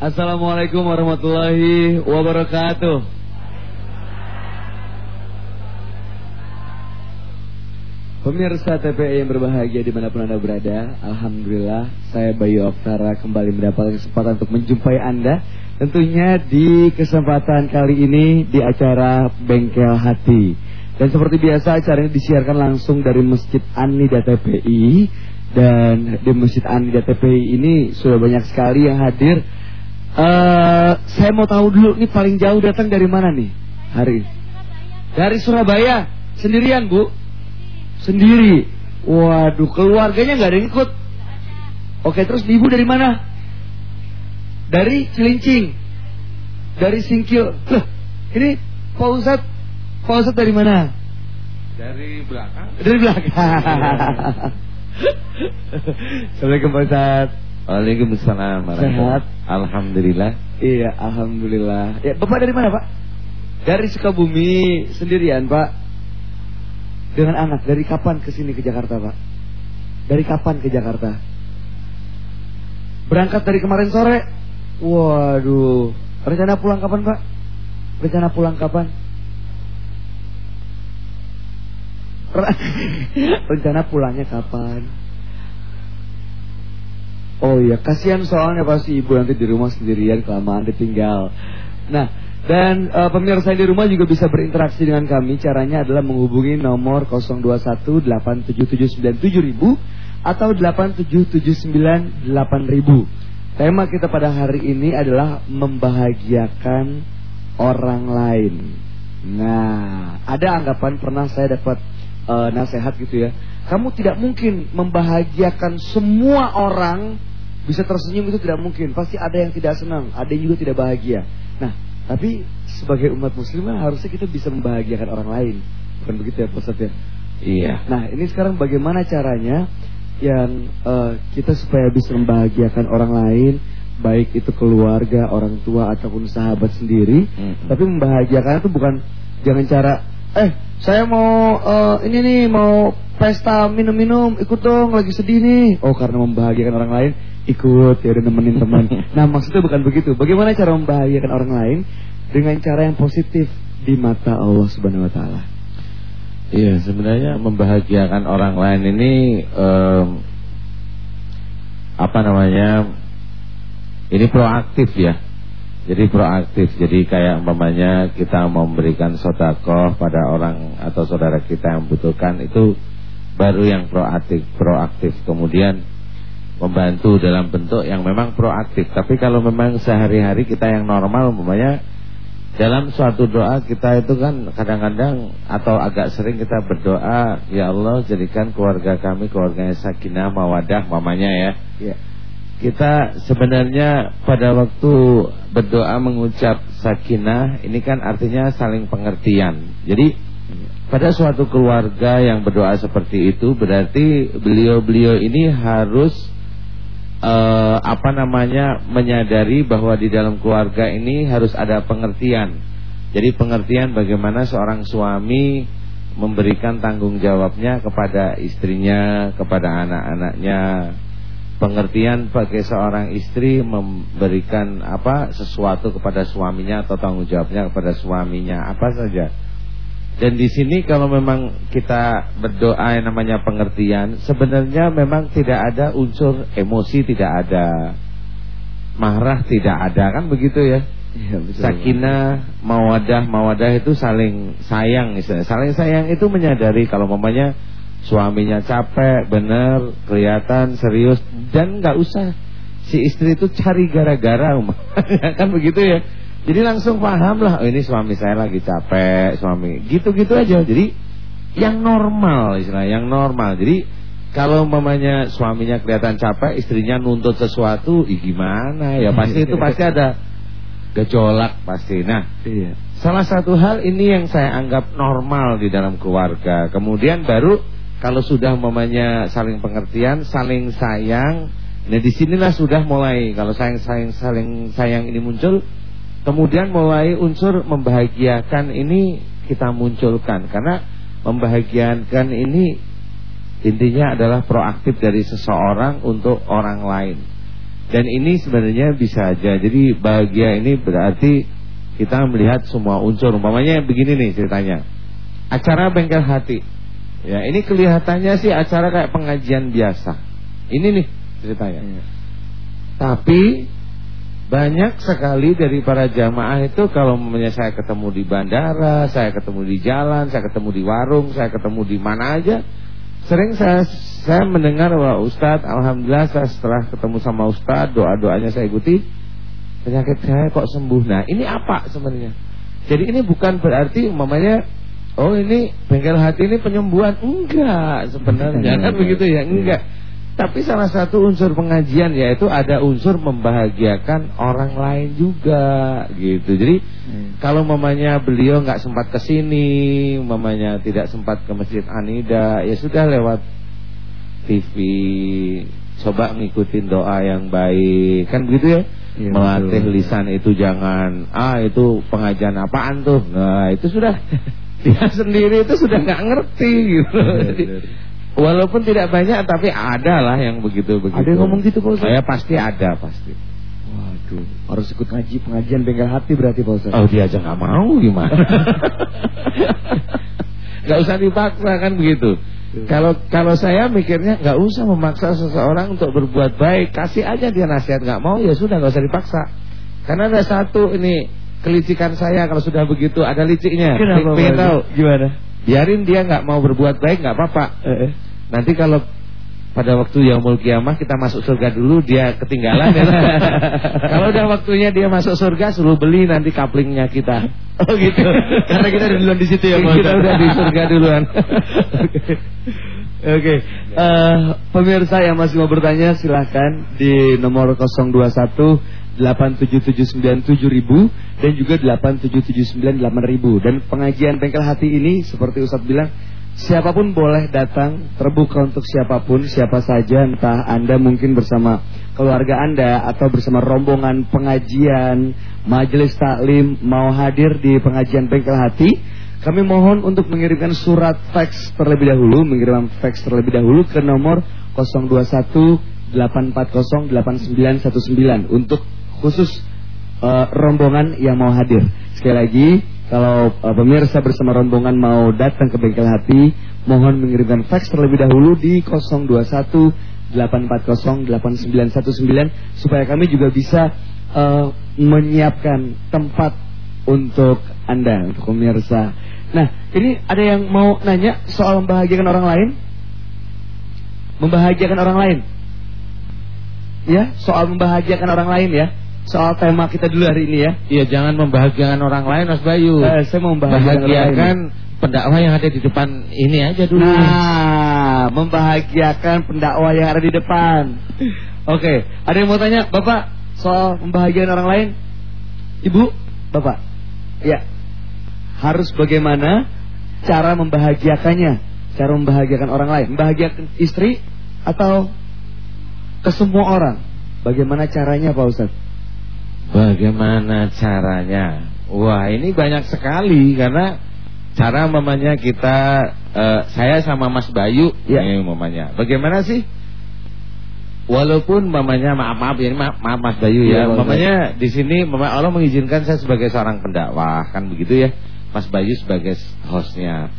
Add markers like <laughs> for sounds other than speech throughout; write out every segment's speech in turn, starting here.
Assalamualaikum warahmatullahi wabarakatuh. Pemirsa TPI yang berbahagia di mana pun Anda berada Alhamdulillah saya Bayu Oktara kembali mendapatkan kesempatan untuk menjumpai Anda. Tentunya di kesempatan kali ini di acara Bengkel Hati. Dan seperti biasa acara ini disiarkan langsung dari Masjid Anida TPI Dan di Masjid Anida TPI ini sudah banyak sekali yang hadir Uh, saya mau tahu dulu nih paling jauh datang dari mana nih hari Dari Surabaya. Sendirian bu? Sendiri. Waduh, keluarganya nggak ada yang ikut. Oke, terus ibu dari mana? Dari Cilincing. Dari Singkil. Loh, ini Pak Ustadz, Pak Ustadz dari mana? Dari belakang. Dari belakang. <laughs> Assalamualaikum Pak Ustadz. Waalaikumsalam Sehat? Alhamdulillah Iya, Alhamdulillah Ya, Bapak dari mana Pak? Dari Sukabumi sendirian Pak Dengan anak, dari kapan ke sini ke Jakarta Pak? Dari kapan ke Jakarta? Berangkat dari kemarin sore? Waduh Rencana pulang kapan Pak? Rencana pulang kapan? <laughs> Rencana pulangnya kapan? Oh iya, kasihan soalnya pasti ibu nanti di rumah sendirian kelamaan ditinggal. Nah, dan uh, pemirsa di rumah juga bisa berinteraksi dengan kami. Caranya adalah menghubungi nomor 02187797000 atau 87798000. Tema kita pada hari ini adalah membahagiakan orang lain. Nah, ada anggapan pernah saya dapat uh, nasihat gitu ya. Kamu tidak mungkin membahagiakan semua orang bisa tersenyum itu tidak mungkin. Pasti ada yang tidak senang, ada yang juga tidak bahagia. Nah, tapi sebagai umat muslim kan harusnya kita bisa membahagiakan orang lain. Bukan begitu ya Pak ya? Iya. Nah, ini sekarang bagaimana caranya yang uh, kita supaya bisa membahagiakan orang lain, baik itu keluarga, orang tua ataupun sahabat sendiri. Mm -hmm. Tapi membahagiakan itu bukan jangan cara eh saya mau uh, ini nih mau pesta minum-minum ikut dong lagi sedih nih oh karena membahagiakan orang lain ikut ya udah nemenin teman. <laughs> Nah maksudnya bukan begitu. Bagaimana cara membahagiakan orang lain? Dengan cara yang positif di mata Allah Subhanahu Wa Taala. Iya sebenarnya membahagiakan orang lain ini um, apa namanya ini proaktif ya. Jadi proaktif, jadi kayak umpamanya kita memberikan sodakoh pada orang atau saudara kita yang membutuhkan itu baru yang proaktif, proaktif. Kemudian membantu dalam bentuk yang memang proaktif. Tapi kalau memang sehari-hari kita yang normal umpamanya dalam suatu doa kita itu kan kadang-kadang atau agak sering kita berdoa, ya Allah jadikan keluarga kami keluarganya sakinah mawadah mamanya ya. Yeah kita sebenarnya pada waktu berdoa mengucap sakinah ini kan artinya saling pengertian. Jadi pada suatu keluarga yang berdoa seperti itu berarti beliau-beliau ini harus uh, apa namanya menyadari bahwa di dalam keluarga ini harus ada pengertian. Jadi pengertian bagaimana seorang suami memberikan tanggung jawabnya kepada istrinya, kepada anak-anaknya, pengertian bagi seorang istri memberikan apa sesuatu kepada suaminya atau tanggung jawabnya kepada suaminya apa saja. Dan di sini kalau memang kita berdoa yang namanya pengertian, sebenarnya memang tidak ada unsur emosi, tidak ada marah, tidak ada kan begitu ya. Ya, betul. Sakinah, mawadah, mawadah itu saling sayang misalnya. Saling sayang itu menyadari kalau mamanya suaminya capek, bener, kelihatan serius dan nggak usah si istri itu cari gara-gara, <laughs> kan begitu ya. Jadi langsung paham lah, oh, ini suami saya lagi capek, suami gitu-gitu aja. Jadi yang normal istilah, yang normal. Jadi kalau mamanya suaminya kelihatan capek, istrinya nuntut sesuatu, ih gimana ya? Pasti itu pasti ada gejolak pasti. Nah, iya. salah satu hal ini yang saya anggap normal di dalam keluarga. Kemudian baru kalau sudah mamanya saling pengertian, saling sayang, nah di sinilah sudah mulai kalau sayang sayang saling sayang ini muncul, kemudian mulai unsur membahagiakan ini kita munculkan karena membahagiakan ini intinya adalah proaktif dari seseorang untuk orang lain. Dan ini sebenarnya bisa aja. Jadi bahagia ini berarti kita melihat semua unsur. Umpamanya begini nih ceritanya. Acara bengkel hati. Ya, ini kelihatannya sih acara kayak pengajian biasa. Ini nih ceritanya. Ya. Tapi banyak sekali dari para jamaah itu kalau namanya saya ketemu di bandara, saya ketemu di jalan, saya ketemu di warung, saya ketemu di mana aja, sering saya saya mendengar bahwa Ustadz, Alhamdulillah saya setelah ketemu sama Ustadz, doa-doanya saya ikuti, penyakit saya kok sembuh. Nah ini apa sebenarnya? Jadi ini bukan berarti umpamanya Oh ini bengkel hati ini penyembuhan. Enggak sebenarnya. Kan begitu ya. Enggak tapi salah satu unsur pengajian yaitu ada unsur membahagiakan orang lain juga gitu. Jadi hmm. kalau mamanya beliau nggak sempat ke sini, mamanya tidak sempat ke Masjid Anida, ya sudah lewat TV coba ngikutin doa yang baik. Kan begitu ya? ya Melatih betul. lisan itu jangan ah itu pengajian apaan tuh. Nah, itu sudah <laughs> dia sendiri itu sudah nggak ngerti gitu. Ya, Walaupun tidak banyak tapi ada lah yang begitu-begitu. Ada yang ngomong gitu Pak Ustaz? Saya pasti ada pasti. Waduh, harus ikut ngaji pengajian bengkel hati berarti Pak Ustaz. Oh dia aja nggak mau gimana? <laughs> Gak usah dipaksa kan begitu. Kalau kalau saya mikirnya nggak usah memaksa seseorang untuk berbuat baik, kasih aja dia nasihat nggak mau ya sudah nggak usah dipaksa. Karena ada satu ini kelicikan saya kalau sudah begitu ada liciknya. Kenapa? Pengen tahu gimana? Biarin dia nggak mau berbuat baik nggak apa-apa. Eh. Nanti kalau pada waktu yang mau kiamah kita masuk surga dulu dia ketinggalan ya. <laughs> Kalau udah waktunya dia masuk surga suruh beli nanti kaplingnya kita. Oh gitu. Karena kita udah duluan di situ ya. Kita udah di surga duluan. <laughs> Oke. Oke. Okay. Uh, eh, pemirsa yang masih mau bertanya silahkan di nomor 021 87797 dan juga 87798 dan pengajian bengkel hati ini seperti Ustadz bilang siapa pun boleh datang terbuka untuk siapa pun siapa saja entah Anda mungkin bersama keluarga Anda atau bersama rombongan pengajian majelis taklim mau hadir di pengajian bengkel hati kami mohon untuk mengirimkan surat fax terlebih dahulu mengirimkan fax terlebih dahulu ke nomor 021 840 8919 untuk khusus uh, rombongan yang mau hadir. Sekali lagi, kalau uh, pemirsa bersama rombongan mau datang ke bengkel hati, mohon mengirimkan fax terlebih dahulu di 021 840 8919 supaya kami juga bisa uh, menyiapkan tempat untuk Anda, untuk pemirsa. Nah, ini ada yang mau nanya soal membahagiakan orang lain? Membahagiakan orang lain? Ya, soal membahagiakan orang lain ya soal tema kita dulu hari ini ya. Iya, jangan membahagiakan orang lain Mas Bayu. Eh, saya mau membahagiakan pendakwah yang ada di depan ini aja dulu. Nah, membahagiakan pendakwah yang ada di depan. Oke, okay. ada yang mau tanya, Bapak, soal membahagiakan orang lain? Ibu, Bapak. Ya. Harus bagaimana cara membahagiakannya? Cara membahagiakan orang lain? Membahagiakan istri atau ke semua orang? Bagaimana caranya Pak Ustadz? Bagaimana caranya? Wah ini banyak sekali karena cara mamanya kita uh, saya sama Mas Bayu ya ini mamanya. Bagaimana sih? Walaupun mamanya maaf maaf ya maaf, maaf Mas Bayu ya, ya mamanya di sini mama Allah mengizinkan saya sebagai seorang pendakwah kan begitu ya. Mas Bayu sebagai hostnya.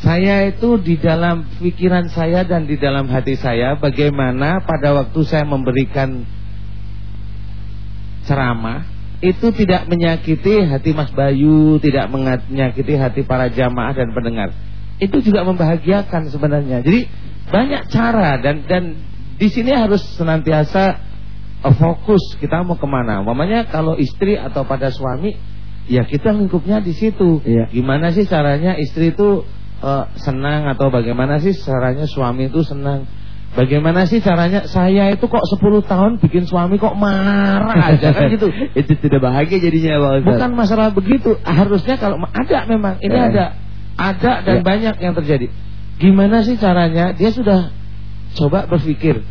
Saya itu di dalam pikiran saya dan di dalam hati saya bagaimana pada waktu saya memberikan ceramah itu tidak menyakiti hati Mas Bayu, tidak menyakiti hati para jamaah dan pendengar. Itu juga membahagiakan sebenarnya. Jadi banyak cara dan dan di sini harus senantiasa uh, fokus kita mau ke mana. Mamanya kalau istri atau pada suami, ya kita lingkupnya di situ. Iya. Gimana sih caranya istri itu uh, senang atau bagaimana sih caranya suami itu senang? Bagaimana sih caranya saya itu kok 10 tahun bikin suami kok marah aja kan gitu. <laughs> itu tidak bahagia jadinya Pak Ustaz. Bukan masalah begitu. Harusnya kalau ada memang ini ya. ada. Ada dan ya. banyak yang terjadi. Gimana sih caranya? Dia sudah coba berpikir.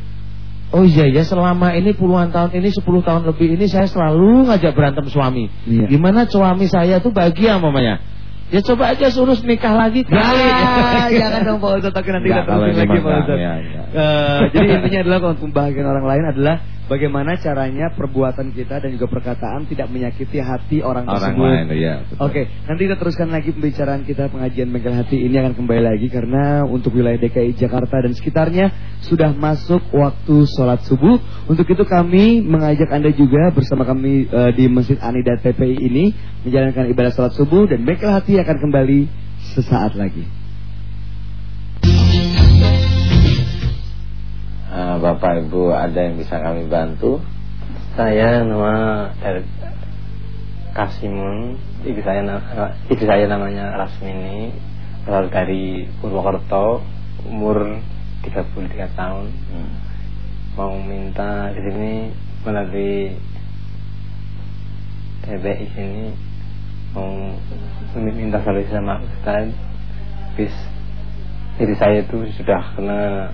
Oh iya ya selama ini puluhan tahun ini 10 tahun lebih ini saya selalu ngajak berantem suami. Ya. Gimana suami saya tuh bahagia mamanya? Ya coba aja suruh nikah lagi kali. Ya, <laughs> <laughs> jangan dong Pak Ustaz, nanti terusin lagi Pak Ustaz. Ya, ya. Uh, jadi intinya adalah kalau membahagiakan orang lain adalah bagaimana caranya perbuatan kita dan juga perkataan tidak menyakiti hati orang, Orang tersebut. lain, iya, betul. Oke, nanti kita teruskan lagi pembicaraan kita pengajian bengkel hati ini akan kembali lagi karena untuk wilayah DKI Jakarta dan sekitarnya sudah masuk waktu sholat subuh. Untuk itu kami mengajak anda juga bersama kami eh, di Masjid Anida TPI ini menjalankan ibadah sholat subuh dan bengkel hati akan kembali sesaat lagi. Bapak Ibu ada yang bisa kami bantu? Saya nama dari Kasimun, ibu saya nama, ibu saya namanya Rasmini, berasal dari Purwokerto, umur 33 tahun. Hmm. Mau minta di sini melalui TBI sini mau minta solusi sama Ustaz. Bis diri saya itu sudah kena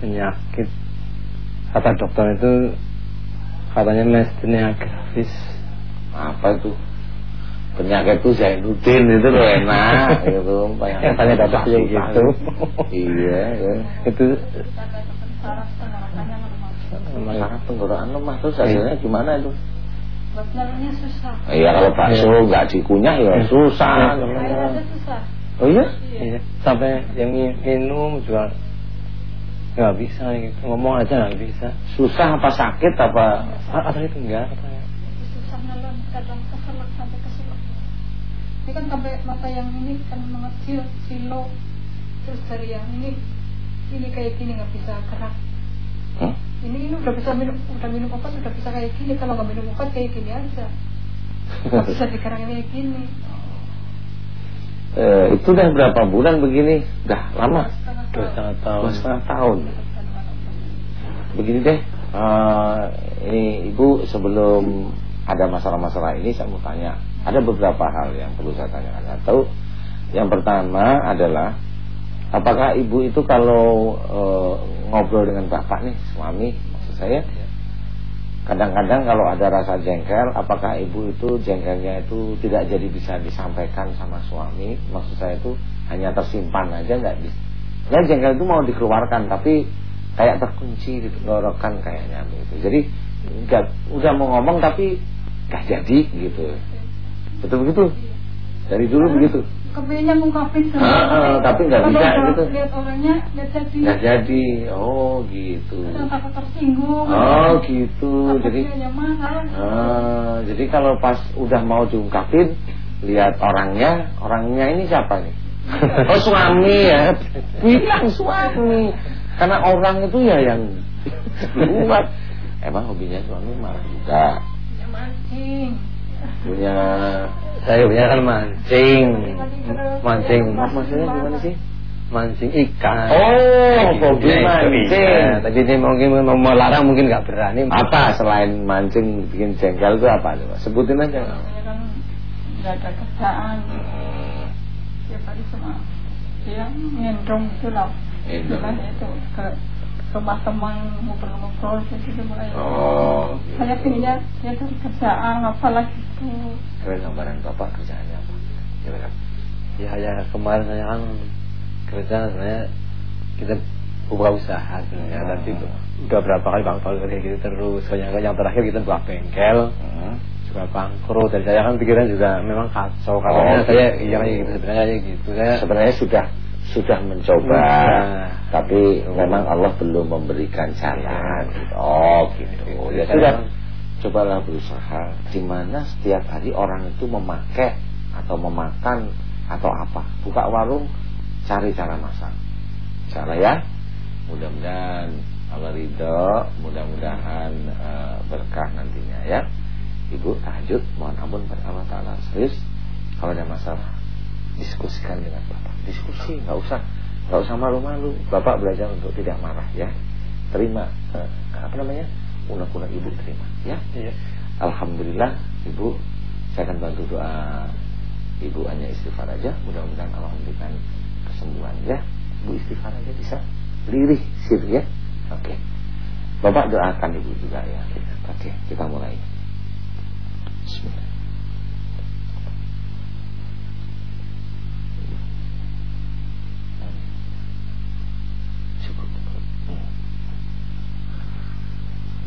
penyakit kata dokter itu katanya mestinya grafis Apa itu? Penyakit itu Zainuddin itu loh enak <laughs> gitu. Yang tanya dapat ya gitu. Iya, ya. itu Saraf tenggorokan lemah terus hasilnya gimana itu? Susah. Iya kalau bakso nggak dikunyah ya susah. Air aja susah. Oh iya? iya, sampai yang mi- minum juga nggak bisa gitu. ngomong aja nggak bisa Susah apa sakit apa? atau itu enggak katanya susah nyalur. Kadang keselak sampai keselak. Ini kan sampai mata yang ini kan mengecil, silo. Terus dari yang ini, ini kayak gini nggak bisa gerak. Hmm? Ini ini udah bisa minum, udah minum obat udah bisa kayak gini. Kalau nggak minum obat kayak gini aja. Nggak bisa digeraknya kayak gini. <laughs> Eh, itu udah berapa bulan begini? Udah lama? Setengah dua tahun. setengah Dua tahun setengah tahun. Begini deh, eh, ini ibu sebelum ada masalah-masalah ini saya mau tanya. Ada beberapa hal yang perlu saya tanyakan. Atau yang pertama adalah apakah ibu itu kalau eh, ngobrol dengan bapak nih suami maksud saya kadang-kadang kalau ada rasa jengkel apakah ibu itu jengkelnya itu tidak jadi bisa disampaikan sama suami maksud saya itu hanya tersimpan aja nggak bisa ya jengkel itu mau dikeluarkan tapi kayak terkunci di tenggorokan kayaknya begitu jadi nggak udah mau ngomong tapi nggak jadi gitu betul begitu dari dulu begitu Kepengennya ngungkapin Ah, ah, tapi nggak bisa gitu. Lihat orangnya nggak jadi. nggak jadi oh gitu takut tersinggung. oh gitu jadi. Ah, jadi kalau pas udah mau diungkapin lihat orangnya, orangnya ini siapa nih? Oh suami ya, bilang suami. Karena orang itu ya yang buat. Emang hobinya suami marah juga. Ya mancing. Punya saya punya kan mancing mancing maksudnya gimana sih? mancing ikan Oh, hobi mancing. bisa. tapi ini mungkin mau melarang mungkin nggak berani Apa selain mancing bikin jengkel itu apa coba? Sebutin aja. Saya kan nggak ada kerjaan. Hmm, dia ngendong itu lah. Ngendong. Jalan itu ke rumah teman ngobrol-ngobrol gitu mulai. Oh, Saya pinginnya dia tuh kerjaan apalah gitu. keren gambaran bapak kerjaannya apa? Gimana? ya ya kemarin saya kan kerja saya kita buka usaha sebenarnya dan itu udah berapa kali bangkrut kayak gitu terus yang yang terakhir kita buka bengkel Hmm. Juga bangkrut dan saya kan pikiran juga memang kacau katanya Oh, saya iya kayak gitu sebenarnya kayak gitu. Saya sebenarnya sudah sudah mencoba Nah. tapi memang Allah belum memberikan jalan. Iya. oh gitu. Ya sudah. Cobalah berusaha. Di mana setiap hari orang itu memakai atau memakan atau apa? Buka warung cari cara masak. Cara ya? Mudah-mudahan Allah ridho mudah-mudahan eh, berkah nantinya ya ibu tahajud mohon ampun pada Allah Taala. Serius kalau ada masalah diskusikan dengan bapak. Diskusi nggak usah. Nggak usah malu-malu. Bapak belajar untuk tidak marah ya. Terima eh, apa namanya? Unek-unek ibu terima ya. Iya. Alhamdulillah ibu saya akan bantu doa ibu hanya istighfar aja. Mudah-mudahan Allah memberikan kesembuhan ya. Ibu istighfar aja bisa lirih sir ya. Oke. Bapak doakan ibu juga ya. Oke kita mulai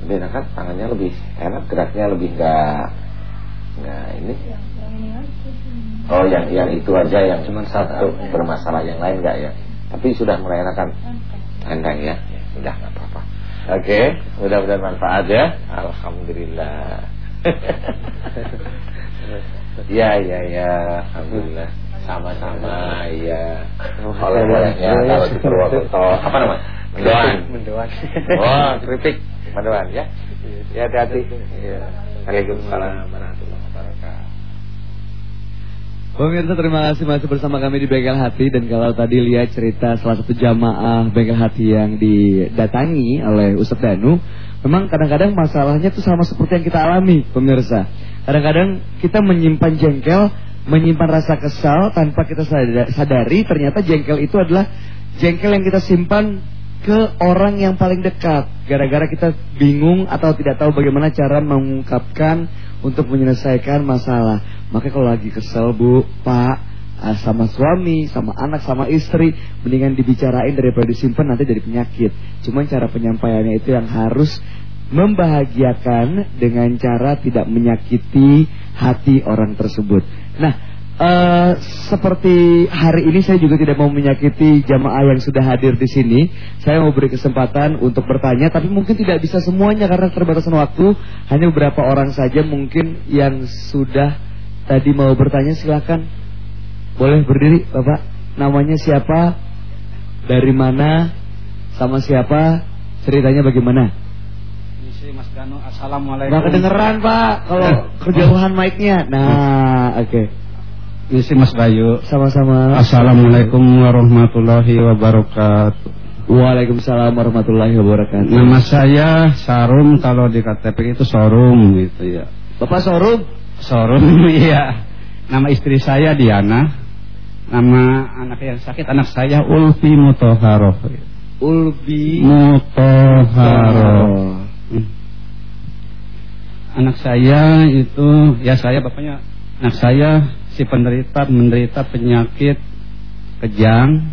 Lebih enak kan? Tangannya lebih enak, geraknya lebih enggak enggak ini. Oh, yang yang itu aja yang cuma satu bermasalah yang lain enggak ya? Tapi sudah mulai enakan. Enteng ya? Sudah enggak apa-apa. Oke, mudah-mudahan manfaat ya. Alhamdulillah. <laughs> Ya, ya, ya. Alhamdulillah. Sama-sama, ya. Oleh-olehnya kalau di Purwokerto apa nama? Mendoan. <laughs> Mendoan. Oh, kritik Mendoan ya. Ya, hati-hati. Ya. Waalaikumsalam warahmatullahi wabarakatuh. Pemirsa terima kasih masih bersama kami di Bengkel Hati dan kalau tadi lihat cerita salah satu jamaah Bengkel Hati yang didatangi oleh Ustadz Danu Memang kadang-kadang masalahnya itu sama seperti yang kita alami pemirsa. Kadang-kadang kita menyimpan jengkel, menyimpan rasa kesal tanpa kita sadari ternyata jengkel itu adalah jengkel yang kita simpan ke orang yang paling dekat. Gara-gara kita bingung atau tidak tahu bagaimana cara mengungkapkan untuk menyelesaikan masalah. Maka kalau lagi kesel bu, pak, sama suami, sama anak, sama istri, mendingan dibicarain daripada disimpan nanti jadi penyakit. Cuman cara penyampaiannya itu yang harus membahagiakan dengan cara tidak menyakiti hati orang tersebut. Nah, eh, seperti hari ini saya juga tidak mau menyakiti jamaah yang sudah hadir di sini. Saya mau beri kesempatan untuk bertanya, tapi mungkin tidak bisa semuanya karena terbatasan waktu. Hanya beberapa orang saja mungkin yang sudah tadi mau bertanya silakan. Boleh berdiri, Bapak. Namanya siapa? Dari mana? Sama siapa? Ceritanya bagaimana? Mas Danu, Assalamualaikum. Nggak kedengeran, Pak. Kalau kejauhan mic-nya. Nah, oke. Misi Mas Bayu. Sama-sama. Assalamualaikum warahmatullahi wabarakatuh. Waalaikumsalam warahmatullahi wabarakatuh. Nama saya Sarum kalau di KTP itu Sorum gitu ya. Bapak Sorum? Sorum <laughs> iya. Nama istri saya Diana. Nama anak yang sakit anak saya Ulfi Mutoharoh. Ulbi Mutoharoh. Hmm. Anak saya itu ya saya bapaknya anak saya si penderita menderita penyakit kejang,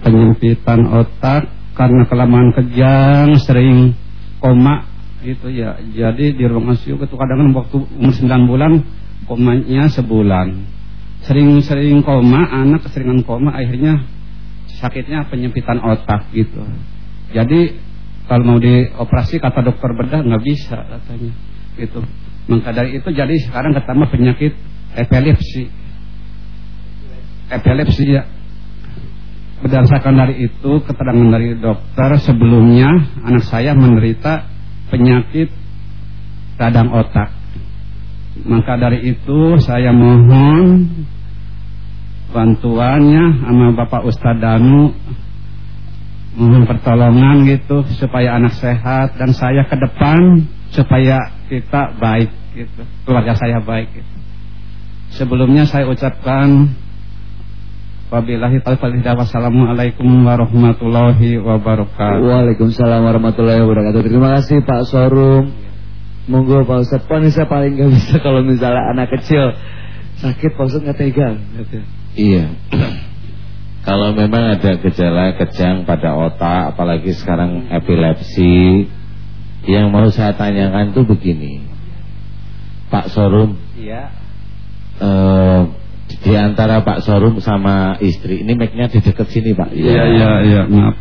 penyempitan otak karena kelamaan kejang sering koma gitu ya. Jadi di ruang ICU itu kadang-kadang waktu umur 9 bulan komanya sebulan. Sering-sering koma, anak keseringan koma akhirnya sakitnya penyempitan otak gitu. Jadi kalau mau dioperasi kata dokter bedah nggak bisa katanya gitu. Maka dari itu jadi sekarang ketambah penyakit epilepsi. Epilepsi ya. Berdasarkan dari itu keterangan dari dokter sebelumnya anak saya menderita penyakit radang otak. Maka dari itu saya mohon bantuannya sama Bapak Ustadz Danu mohon pertolongan gitu supaya anak sehat dan saya ke depan supaya kita baik gitu keluarga saya baik gitu. Sebelumnya saya ucapkan wabillahi taufiq wassalamualaikum warahmatullahi wabarakatuh. Waalaikumsalam warahmatullahi wabarakatuh. Terima kasih Pak Sorum. Monggo Pak Ustadz. Pak saya paling gak bisa kalau misalnya anak kecil sakit Pak Ustadz nggak tega. Gitu. Iya. Kalau memang ada gejala kejang pada otak, apalagi sekarang epilepsi, yang mau saya tanyakan itu begini, Pak Sorum. Iya. Eh, di antara Pak Sorum sama istri, ini mic-nya di dekat sini Pak. Iya iya iya maaf.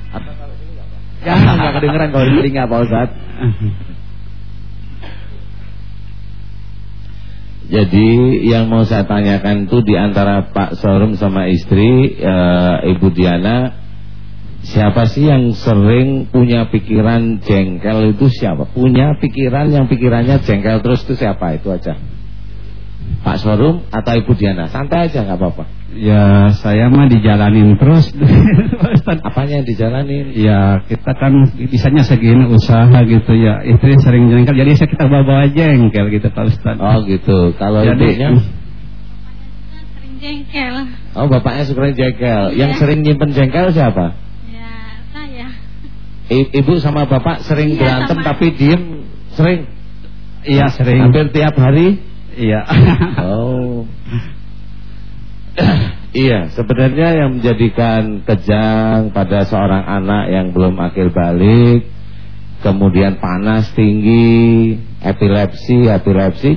Jangan nggak kedengeran kalau di telinga Pak Ustadz. <laughs> Jadi yang mau saya tanyakan itu di antara Pak Sorum sama istri e, Ibu Diana Siapa sih yang sering punya pikiran jengkel itu siapa? Punya pikiran yang pikirannya jengkel terus itu siapa? Itu aja Pak Sorum atau Ibu Diana Santai aja nggak apa-apa Ya saya mah dijalanin terus <laughs> Apanya yang dijalanin? Ya kita kan bisanya segini usaha gitu ya Istri sering jengkel Jadi saya kita bawa-bawa jengkel gitu Pak Ustaz Oh gitu Kalau Jadi, ibunya? sering jengkel Oh bapaknya sering jengkel Yang Iya. sering nyimpen jengkel siapa? ya saya I- Ibu sama bapak sering Iya, berantem sama. tapi diem Sering? Iya sering Hampir tiap hari? Iya Oh. iya, sebenarnya yang menjadikan kejang pada seorang anak yang belum akil balik kemudian panas tinggi, epilepsi, epilepsi,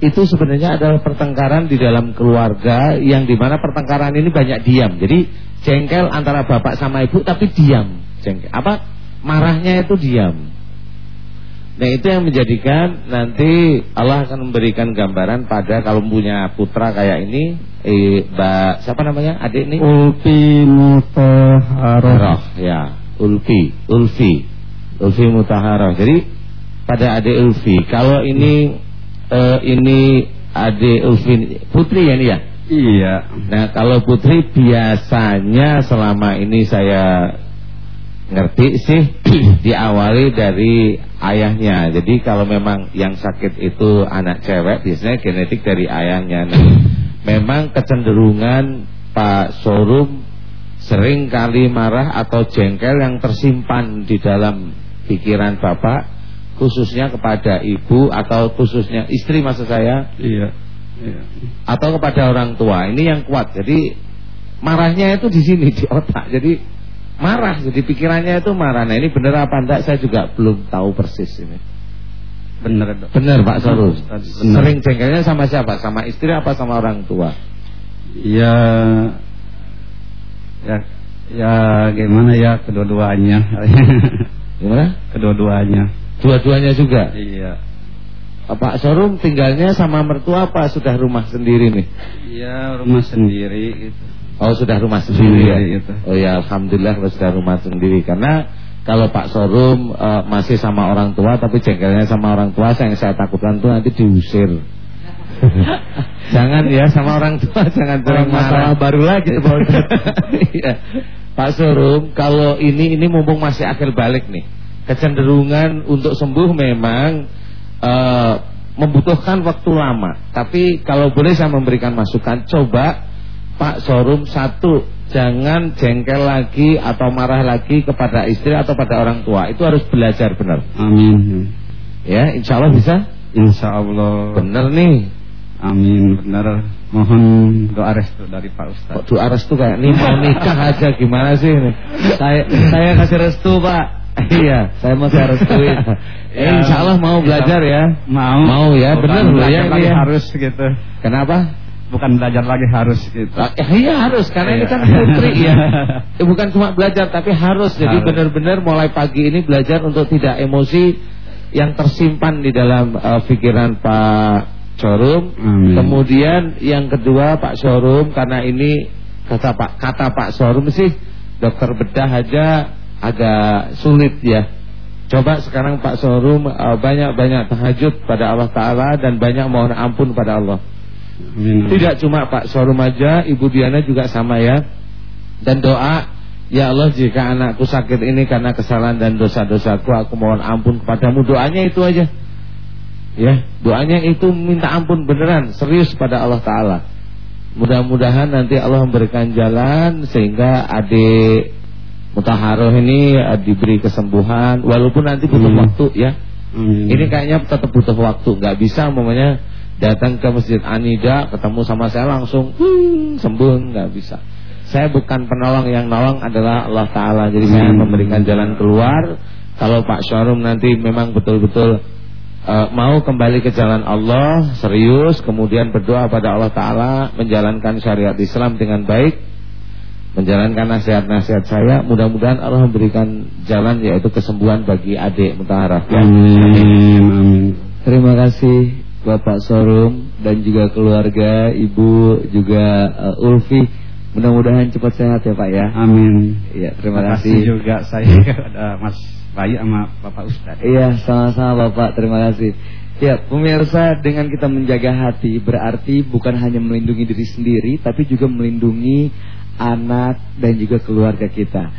itu sebenarnya adalah pertengkaran di dalam keluarga yang di mana pertengkaran ini banyak diam. Jadi jengkel antara bapak sama ibu tapi diam. Jengkel apa? Marahnya itu diam. Nah itu yang menjadikan nanti Allah akan memberikan gambaran pada kalau punya putra kayak ini, eh, ba, siapa namanya adik ini? Ulfi Mutaharoh. Ya, Ulfi, Ulfi, Ulfi Mutaharoh. Jadi pada adik Ulfi, kalau ini eh, ini adik Ulfi putri ya ini ya? Iya. Nah kalau putri biasanya selama ini saya ngerti sih <clears throat> diawali dari ayahnya. Jadi kalau memang yang sakit itu anak cewek biasanya genetik dari ayahnya. Nah, memang kecenderungan Pak Sorum sering kali marah atau jengkel yang tersimpan di dalam pikiran Bapak khususnya kepada ibu atau khususnya istri maksud saya. Iya. Iya. Atau kepada orang tua. Ini yang kuat. Jadi marahnya itu di sini di otak. Jadi marah jadi pikirannya itu marah. Nah ini benar apa enggak saya juga belum tahu persis ini. Benar dok. Benar Pak Sorus sering jengkelnya sama siapa? Sama istri apa sama orang tua? Ya ya ya gimana ya kedua-duanya. <laughs> Gimana? Kedua-duanya. Dua-duanya juga? Iya. Pak Sorum tinggalnya sama mertua apa sudah rumah sendiri nih? Iya rumah sendiri gitu Oh sudah rumah sendiri ya? Itu. Oh ya Alhamdulillah sudah rumah sendiri Karena kalau Pak Sorum uh, masih sama orang tua Tapi jengkelnya sama orang tua Yang saya takutkan itu nanti diusir <laughs> Jangan ya sama orang tua Jangan orang masalah baru lagi <laughs> iya. Pak Sorum Kalau ini ini mumpung masih akhir balik nih Kecenderungan untuk sembuh memang uh, Membutuhkan waktu lama Tapi kalau boleh saya memberikan masukan Coba Pak Sorum satu Jangan jengkel lagi atau marah lagi kepada istri atau pada orang tua. Itu harus belajar benar. Amin. Ya insya Allah bisa? Insya Allah Benar nih. Amin benar. Mohon doa restu dari Pak Ustaz Kok doa restu kayak ini mau nikah aja gimana sih ini? Saya, saya kasih restu Pak. Iya saya mau saya restuin <laughs> ya, Insya Allah mau belajar ya. Mau. Mau ya benar loh ya ini ya. Harus gitu. Kenapa? Bukan belajar lagi harus gitu. Ya, iya harus karena ini kan putri ya. <laughs> Eh, bukan cuma belajar tapi harus. Jadi benar-benar mulai pagi ini belajar untuk tidak emosi yang tersimpan di dalam uh, pikiran Pak Sorum. Amin. Kemudian yang kedua Pak Sorum karena ini kata Pak kata Pak Sorum sih dokter bedah aja agak sulit ya. Coba sekarang Pak Sorum banyak-banyak uh, tahajud pada Allah Taala dan banyak mohon ampun pada Allah. Amin. Tidak cuma Pak Sorum aja, Ibu Diana juga sama ya. Dan doa, ya Allah jika anakku sakit ini karena kesalahan dan dosa-dosaku, aku mohon ampun kepadamu. Doanya itu aja. Ya, doanya itu minta ampun beneran, serius pada Allah Taala. Mudah-mudahan nanti Allah memberikan jalan sehingga adik Mutaharoh ini uh, diberi kesembuhan walaupun nanti butuh hmm. waktu ya. Hmm. Ini kayaknya tetap butuh waktu, nggak bisa umpamanya datang ke Masjid Anida ketemu sama saya langsung hmm, sembuh nggak bisa. Saya bukan penolong yang nolong adalah Allah Taala. Jadi hmm. saya memberikan jalan keluar. Kalau Pak Syarum nanti memang betul-betul uh, mau kembali ke jalan Allah serius, kemudian berdoa pada Allah Taala menjalankan syariat Islam dengan baik, menjalankan nasihat-nasihat saya. Mudah-mudahan Allah memberikan jalan yaitu kesembuhan bagi adik Mutahara. Amin. Amin. Terima kasih Bapak Sorum dan juga keluarga, Ibu juga uh, Ulfi. Mudah-mudahan cepat sehat ya Pak ya. Amin. Iya, terima, terima kasih. kasih juga saya <laughs> kepada Mas Bayu sama Bapak Ustaz. Iya, sama-sama Bapak. Terima kasih. Ya, pemirsa, dengan kita menjaga hati berarti bukan hanya melindungi diri sendiri, tapi juga melindungi anak dan juga keluarga kita.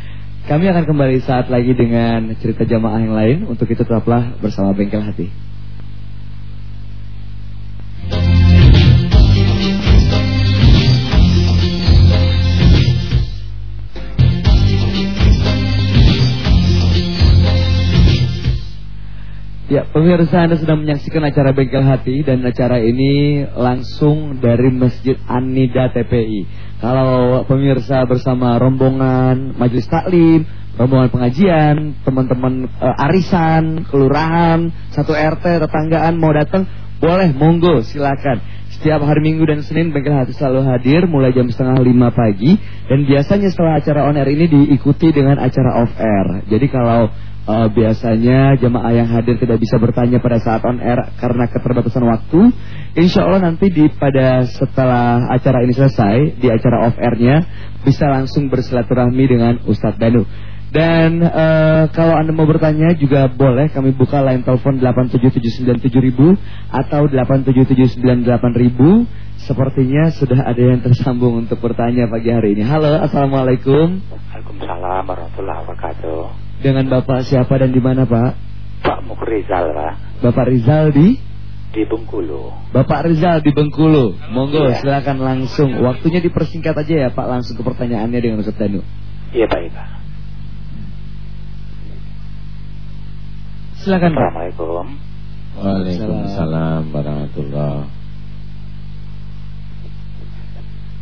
Kami akan kembali saat lagi dengan cerita jamaah yang lain. Untuk itu tetaplah bersama Bengkel Hati. Ya, pemirsa Anda sedang menyaksikan acara Bengkel Hati dan acara ini langsung dari Masjid Anida TPI. Kalau pemirsa bersama rombongan majelis taklim, rombongan pengajian, teman-teman eh, arisan, kelurahan, satu RT, tetanggaan mau datang, boleh, monggo, silakan. Setiap hari Minggu dan Senin Bengkel Hati selalu hadir mulai jam setengah lima pagi dan biasanya setelah acara on air ini diikuti dengan acara off air. Jadi kalau uh, biasanya jemaah yang hadir tidak bisa bertanya pada saat on air karena keterbatasan waktu, insya Allah nanti di pada setelah acara ini selesai di acara off airnya bisa langsung bersilaturahmi dengan Ustadz Danu. Dan uh, kalau Anda mau bertanya juga boleh kami buka line telepon 877977000 atau 877988000. Sepertinya sudah ada yang tersambung untuk bertanya pagi hari ini. Halo, Assalamualaikum. Waalaikumsalam warahmatullahi wabarakatuh. Dengan Bapak siapa dan di mana, Pak? Pak Mukrizal, Pak. Bapak Rizal di Di Bengkulu. Bapak Rizal di Bengkulu. Monggo Iya. silakan langsung. Waktunya dipersingkat aja ya, Pak, langsung ke pertanyaannya dengan Ustaz Danu. Iya, Pak. Silakan, Pak. Assalamualaikum. Waalaikumsalam warahmatullahi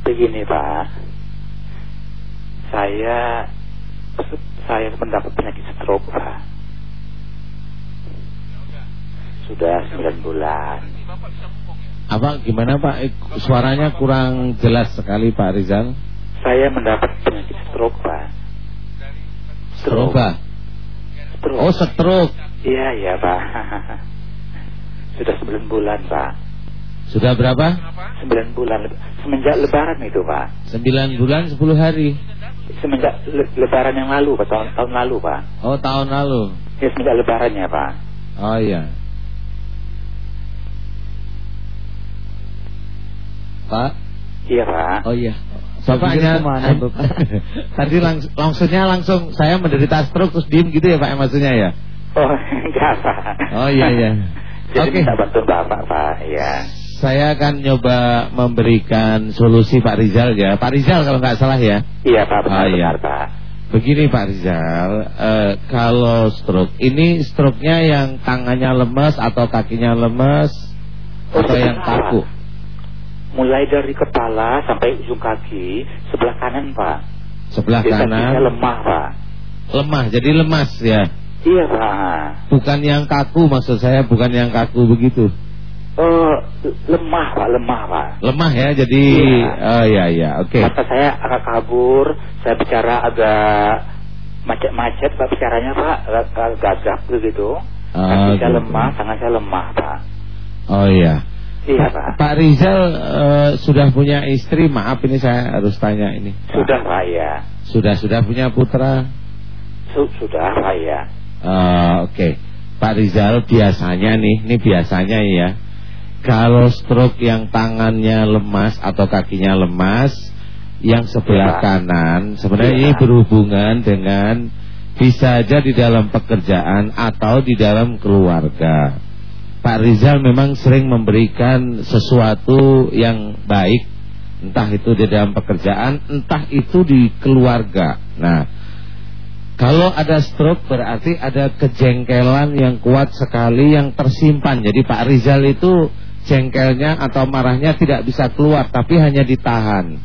Begini, Pak. Saya saya mendapat penyakit stroke, Pak. Sudah 9 bulan. Apa gimana Pak? Eh, Suaranya kurang jelas sekali Pak Rizal. Saya mendapat penyakit stroke, Pak. Stroke. Pak? Stroke. Oh, stroke. Iya, iya, Pak. <laughs> Sudah 9 bulan, Pak. Sudah berapa? 9 bulan semenjak lebaran itu, Pak. 9 bulan 10 hari. Semenjak le- lebaran yang lalu, Pak, tahun, tahun lalu, Pak. Oh, tahun lalu. Ya, semenjak lebarannya, Pak. Oh iya. Pak, Iya, Pak. Oh iya. Bapaknya ke mana, Bapak? <laughs> Tadi langs langsungnya langsung saya menderita stroke terus diem gitu ya Pak maksudnya ya. Oh, <laughs> enggak, Pak. Oh iya iya. <laughs> Jadi Oke. minta bantuan Bapak, Pak. Iya. Saya akan nyoba memberikan solusi Pak Rizal ya. Pak Rizal kalau nggak salah ya. Iya, Pak. Benar, Ah, iya. benar, Pak. Begini Pak Rizal, eh, kalau stroke ini stroke-nya yang tangannya lemes atau kakinya lemes Oh, atau yang kaku? Mulai dari kepala sampai ujung kaki sebelah kanan, Pak. Sebelah Jadi kanan lemah, Pak. lemah, jadi lemas ya. Iya, Pak. Bukan yang kaku maksud saya, bukan yang kaku begitu. Oh, lemah, Pak. Lemah, Pak. Lemah ya, jadi Iya. oh iya iya, oke. Kata saya agak kabur, saya bicara agak macet-macet, Pak bicaranya, Pak. Agak, gagap begitu. Ah, Kaki saya gitu. lemah, tangan saya lemah, Pak. Oh iya. Iya, Pak. Pak Rizal eh, sudah punya istri, maaf ini saya harus tanya ini. Pak. Sudah, Pak, ya. Sudah sudah punya putra. Su- sudah, Pak, ya. Eh, Oke, Pak Rizal biasanya nih, ini biasanya ya, kalau stroke yang tangannya lemas atau kakinya lemas, yang sebelah Iya, Pak. kanan, sebenarnya Iya. ini berhubungan dengan bisa aja di dalam pekerjaan atau di dalam keluarga. Pak Rizal memang sering memberikan sesuatu yang baik, entah itu di dalam pekerjaan, entah itu di keluarga. Nah, kalau ada stroke berarti ada kejengkelan yang kuat sekali yang tersimpan. Jadi Pak Rizal itu jengkelnya atau marahnya tidak bisa keluar tapi hanya ditahan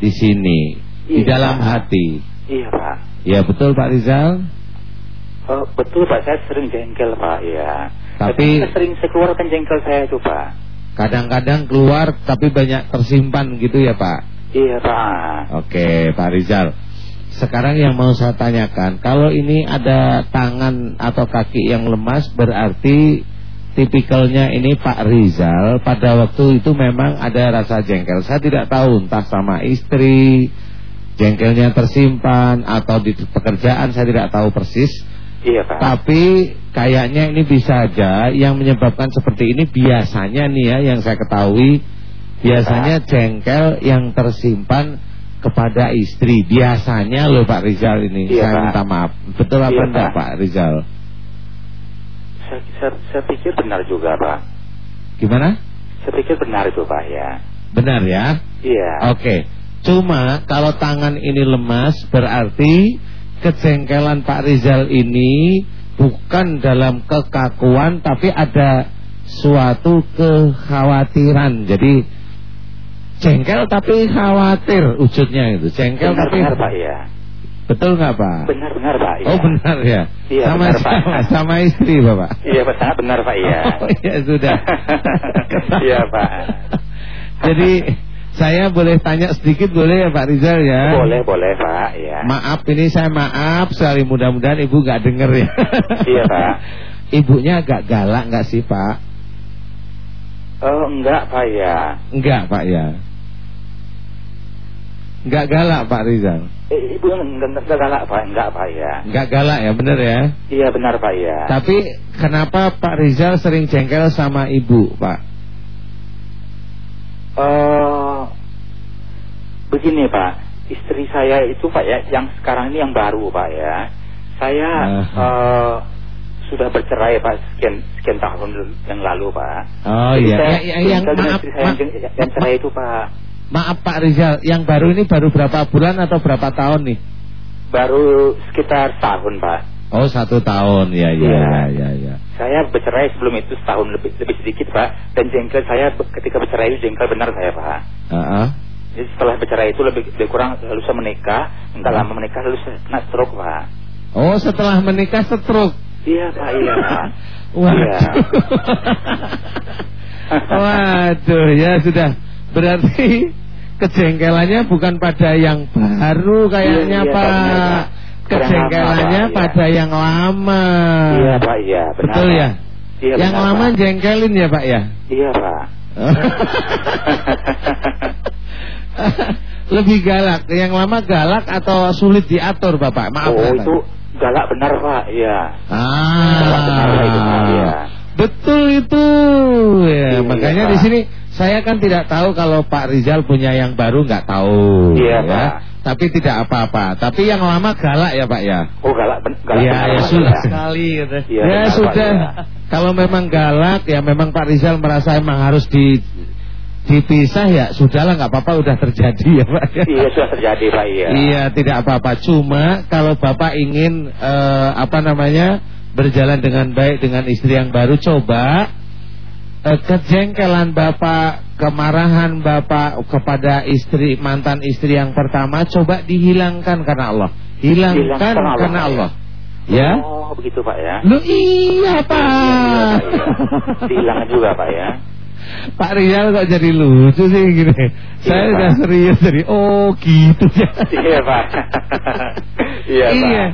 di sini, di Iya, dalam Pak. hati. Iya, Pak. Ya betul Pak Rizal? Oh, betul, Pak. Saya sering jengkel, Pak, ya. Tapi- saya sering saya keluarkan jengkel saya itu, Pak. Kadang-kadang keluar tapi banyak tersimpan gitu ya Pak. Iya, Pak. Oke Pak Rizal. Sekarang yang mau saya tanyakan, kalau ini ada tangan atau kaki yang lemas berarti tipikalnya ini Pak Rizal pada waktu itu memang ada rasa jengkel. Saya tidak tahu entah sama istri, jengkelnya tersimpan atau di pekerjaan saya tidak tahu persis. Iya, Pak. Tapi kayaknya ini bisa aja yang menyebabkan seperti ini biasanya nih ya yang saya ketahui biasanya jengkel yang tersimpan kepada istri biasanya loh Pak Rizal ini Iya, saya Pak. minta maaf betul apa Iya, enggak Pak. Pak Rizal Saya, saya, saya pikir benar juga, Pak. gimana Saya pikir benar itu, Pak, ya. benar ya Iya. Oke cuma kalau tangan ini lemas berarti kejengkelan Pak Rizal ini bukan dalam kekakuan tapi ada suatu kekhawatiran jadi jengkel tapi khawatir wujudnya itu jengkel Benar, tapi benar, Pak, ya. Betul nggak Pak? Benar-benar Pak. Iya. Oh benar ya. Iya, sama benar, Pak. sama, <laughs> sama istri Bapak. Iya Pak, sangat benar Pak. Iya. <laughs> Oh ya sudah. <laughs> Iya Pak. Jadi saya boleh tanya sedikit boleh ya Pak Rizal ya? Boleh boleh Pak. Iya. Maaf ini saya maaf sekali mudah-mudahan ibu nggak denger ya. Iya Pak. Ibunya agak galak nggak sih Pak? Oh enggak Pak ya. Enggak Pak ya. Enggak galak Pak Rizal. Eh, ibu enggak, enggak galak Pak, enggak Pak ya. Enggak galak ya bener ya. Iya benar Pak ya. Tapi kenapa Pak Rizal sering jengkel sama ibu Pak? Eh begini Pak, istri saya itu Pak ya, yang sekarang ini yang baru Pak ya. Saya Aha. eh, sudah bercerai Pak sekian sekian tahun yang lalu Pak. Oh Jadi iya. saya Ya, ya, yang maaf, yang, yang cerai itu Pak. Maaf Pak Rizal, yang baru ini baru berapa bulan atau berapa tahun nih? Baru sekitar tahun Pak. Oh satu tahun ya ya Iya. ya ya. ya. Saya bercerai sebelum itu setahun lebih lebih sedikit Pak. Dan jengkel saya ketika bercerai itu jengkel benar saya Pak. Heeh. Jadi setelah bercerai itu lebih, lebih kurang lalu saya menikah, enggak lama menikah lalu saya kena stroke Pak. Oh setelah menikah stroke. Iya Pak, iya Pak. <laughs> Waduh. Iya. <laughs> Waduh ya sudah. Berarti kejengkelannya bukan pada yang baru kayaknya Iya, iya, Pak. benar, Pak. Kejengkelannya Pak, pada yang lama. Iya Pak, iya benar. Betul ya? Iya yang benar, lama Pak. jengkelin ya Pak ya? Iya Pak. <laughs> Lebih galak. Yang lama galak atau sulit diatur Bapak? Maaf. oh itu galak benar Pak, iya. Ah. Galak benar Pak itu Pak, iya. Betul itu. Ya, Iya, makanya Pak. di sini saya kan tidak tahu kalau Pak Rizal punya yang baru nggak tahu. Iya, ya. Pak. Tapi tidak apa-apa. Tapi yang lama galak ya Pak ya. Oh galak, galak Iya, benar ya sudah iya. Sekali gitu. Iya, ya benar, Pak, sudah. iya. Kalau memang galak ya memang Pak Rizal merasa emang harus di dipisah ya sudahlah nggak apa-apa udah terjadi ya Pak. Iya sudah terjadi Pak, iya. Iya tidak apa-apa. Cuma kalau bapak ingin eh, apa namanya berjalan dengan baik dengan istri yang baru, coba kejengkelan bapak, kemarahan bapak kepada istri mantan istri yang pertama, coba dihilangkan karena Allah. Hilangkan Hilangkan Allah, karena Pak, Allah. Ya. Oh begitu Pak ya. Lu iya Pak. Iya, Pak, iya. Dihilangkan juga Pak ya. Pak Rial kok jadi lucu sih gini. Saya Pak. udah serius jadi oh gitu ya. Iya Pak. iya Pak. Iya.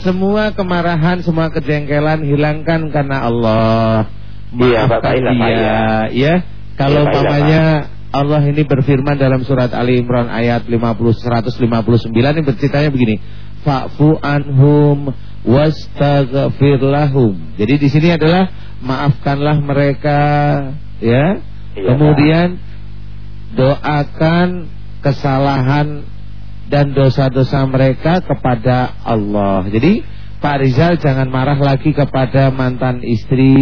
Semua kemarahan, semua kejengkelan hilangkan karena Allah. Iya, Pak, Maafkan baiklah, Pak, dia, ya. Kalau Iya, baiklah, mamanya Allah ini berfirman dalam surat Ali Imran ayat 50 159 ini berceritanya begini. Fa'fu anhum wastaghfir lahum. Jadi di sini adalah maafkanlah mereka, ya. Iya, Kemudian doakan kesalahan dan dosa-dosa mereka kepada Allah. Jadi Pak Rizal jangan marah lagi kepada mantan istri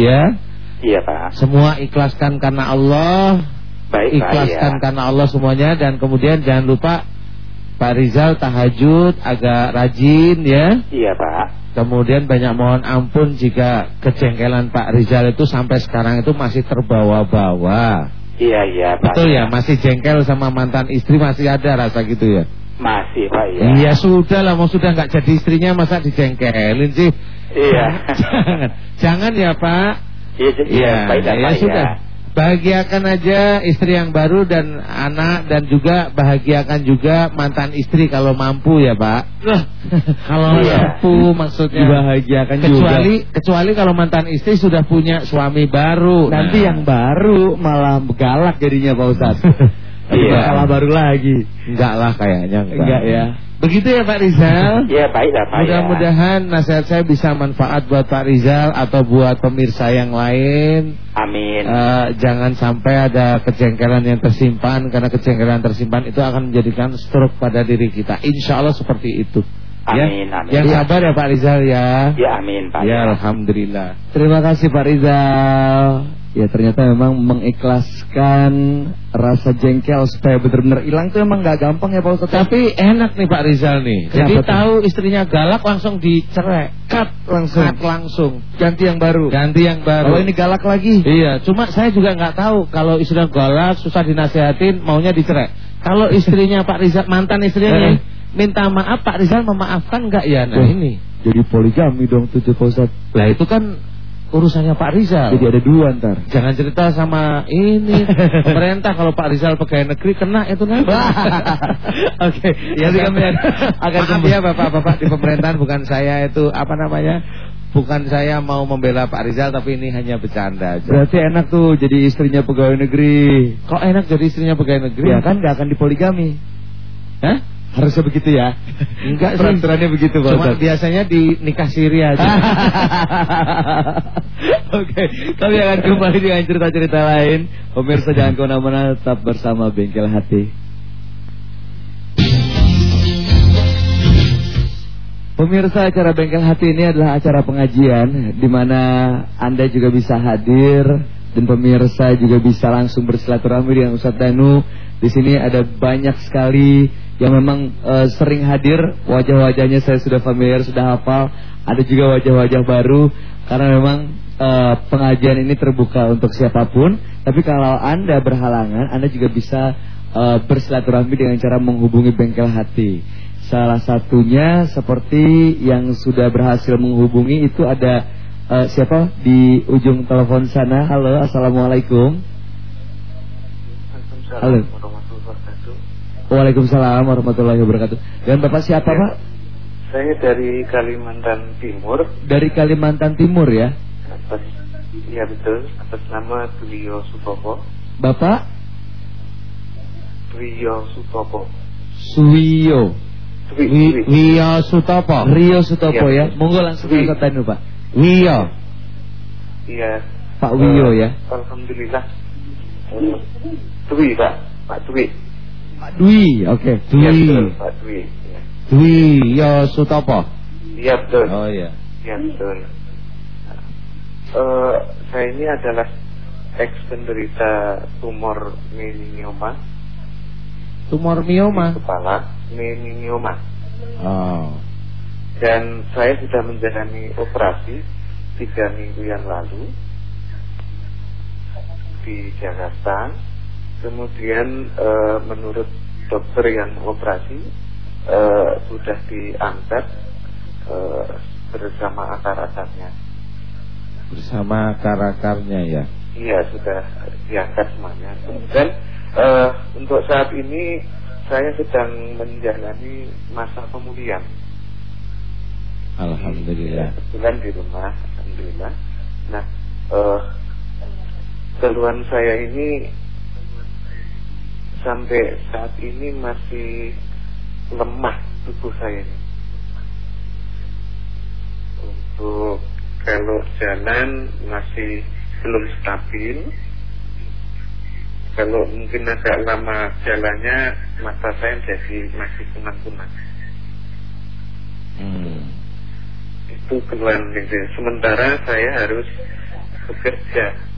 ya. Iya Pak. Semua ikhlaskan karena Allah. Baik Pak. Ikhlaskan Iya. karena Allah semuanya dan kemudian jangan lupa Pak Rizal tahajud agak rajin ya. Iya Pak. Kemudian banyak mohon ampun jika kejengkelan Pak Rizal itu sampai sekarang itu masih terbawa-bawa. Iya iya Pak. Betul ya, masih jengkel sama mantan istri masih ada rasa gitu ya. Masih Pak iya. Iya sudah lah, mau sudah nggak jadi istrinya masa dijengkelin sih. Iya. <laughs> jangan, jangan ya Pak. Iya iya baiklah ya Pak sudah. ya. Bahagiakan aja istri yang baru dan anak dan juga bahagiakan juga mantan istri kalau mampu ya Pak. <laughs> kalau Iya. mampu maksudnya. Dibahagiakan kecuali kecuali kalau mantan istri sudah punya suami baru. Nanti Nah. yang baru malah galak jadinya Pak <laughs> Ustaz. Iya. Masalah baru lagi. enggak lah kayaknya enggak. Enggak ya. Begitu ya Pak Rizal. Iya baiklah Pak ya. Mudah-mudahan nasihat saya bisa manfaat buat Pak Rizal atau buat pemirsa yang lain. Amin. Eh, jangan sampai ada kejengkelan yang tersimpan karena kejengkelan tersimpan itu akan menjadikan stroke pada diri kita. Insya Allah seperti itu. Ya. Amin, amin. Yang Ya. sabar ya Pak Rizal ya. Ya amin Pak. Ya Alhamdulillah. Terima kasih Pak Rizal. Ya ternyata memang mengikhlaskan rasa jengkel supaya benar-benar hilang itu emang nggak gampang ya Pak Ustaz. Tapi enak nih Pak Rizal nih. Kenapa Jadi tuh? tahu istrinya galak langsung dicerai. cut langsung. Cut langsung. Ganti yang baru. Ganti yang baru. Kalau ini galak lagi. Iya, cuma saya juga nggak tahu kalau istrinya galak, susah dinasehatin, maunya dicerai. Kalau istrinya Pak Rizal, mantan istrinya nih, minta maaf Pak Rizal memaafkan nggak ya? Nah Wah. ini. Jadi poligami dong tuh Pak Ustadz. Lah itu kan urusannya Pak Rizal. Jadi ada dua ntar. Jangan cerita sama ini pemerintah kalau Pak Rizal pegawai negeri kena itu nanti. <laughs> Oke, Ya, nanti kami akan Maaf ya bapak-bapak di pemerintahan bukan saya itu apa namanya? Bukan saya mau membela Pak Rizal tapi ini hanya bercanda aja. Berarti enak tuh jadi istrinya pegawai negeri. Kok enak jadi istrinya pegawai negeri? Ya kan nggak akan dipoligami. Hah? Harusnya begitu ya. <laughs> Enggak sih. Peraturannya begitu Pak Cuma biasanya di nikah siri aja. <laughs> Oke, kami akan kembali dengan cerita-cerita lain. Pemirsa jangan ke mana-mana, tetap bersama Bengkel Hati. Pemirsa acara Bengkel Hati ini adalah acara pengajian di mana Anda juga bisa hadir dan pemirsa juga bisa langsung bersilaturahmi dengan Ustadz Danu. Di sini ada banyak sekali yang memang eh, sering hadir, wajah-wajahnya saya sudah familiar, sudah hafal. Ada juga wajah-wajah baru karena memang eh, pengajian ini terbuka untuk siapa pun. Tapi kalau Anda berhalangan, Anda juga bisa eh, bersilaturahmi dengan cara menghubungi Bengkel Hati. Salah satunya seperti yang sudah berhasil menghubungi itu ada eh, siapa di ujung telepon sana. Halo, assalamualaikum. Halo. Waalaikumsalam warahmatullahi wabarakatuh. Dan bapak siapa Ya. pak? Saya dari Kalimantan Timur. Dari Kalimantan Timur ya. Atas, iya betul. Atas nama Trio Sutopo. Bapak Trio Sutopo. Suwiyo Twi, Wi Twi. Wiyo Sutopo. Rio Sutopo Iya. ya. Monggo langsung ke. Ustadz Danu pak. Wiyo. Iya. Pak Wiyo Eh, ya. Alhamdulillah. Eh, Twi Pak. Pak Twi. Pak Dwi, oke. Iya Dwi. betul Pak Twi. Iya. Wiyo Sutopo. Iya betul. Oh iya. Iya betul. Eh, saya ini adalah ex penderita tumor meningioma Tumor di mioma. kepala meningioma. Oh. dan saya sudah menjalani operasi tiga minggu yang lalu di Jakarta. Kemudian eh, menurut dokter yang operasi eh, sudah diangkat eh, bersama akar-akarnya. Bersama karakarnya ya. Iya sudah diangkat semuanya. Kemudian eh, untuk saat ini saya sedang menjalani masa pemulihan. Alhamdulillah. Kebetulan di rumah, alhamdulillah. Nah, eh, keluhan saya ini sampai saat ini masih lemah tubuh saya ini. Untuk kalau jalan masih belum stabil. Kalau mungkin agak lama jalannya, mata saya jadi masih kunang-kunang. Hmm. itu keluhan gitu. Sementara saya harus bekerja.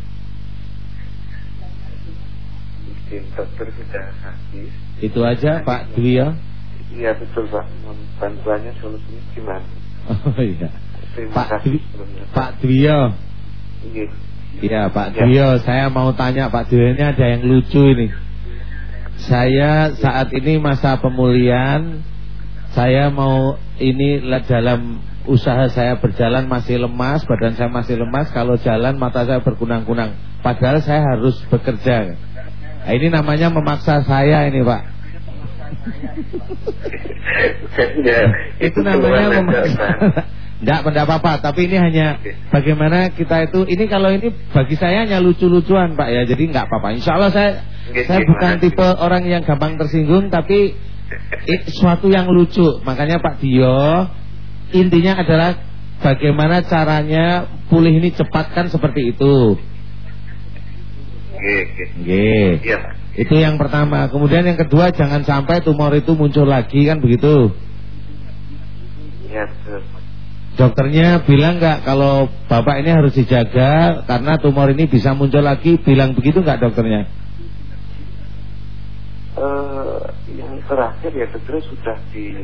Dokter sudah habis. Itu aja Pak Dwi ya. Iya betul Pak. Bantuannya solusinya gimana? Oh iya. Terima Pak kasih Dwi. Pak Dwio. Iya. Iya Pak Ya. Dwio, saya mau tanya Pak Dwio ini ada yang lucu ini. Saya saat ini masa pemulihan, saya mau ini dalam usaha saya berjalan masih lemas, badan saya masih lemas, kalau jalan mata saya berkunang-kunang. Padahal saya harus bekerja. Nah, ini namanya memaksa saya ini Pak. ya, itu namanya memaksa. Anda, Enggak, enggak apa-apa, tapi ini hanya bagaimana kita itu ini kalau ini bagi saya hanya lucu-lucuan, Pak ya. Jadi enggak apa-apa. Insya Allah saya saya bukan tipe orang yang gampang tersinggung tapi i- suatu yang lucu. Makanya Pak Dio intinya adalah bagaimana caranya pulih ini cepat kan seperti itu. Nggih. Iya Pak. Itu yang pertama. Kemudian yang kedua jangan sampai tumor itu muncul lagi kan begitu. Iya betul. Dokternya bilang nggak kalau bapak ini harus dijaga karena tumor ini bisa muncul lagi. Bilang begitu nggak dokternya? Eh, yang terakhir ya dokter sudah di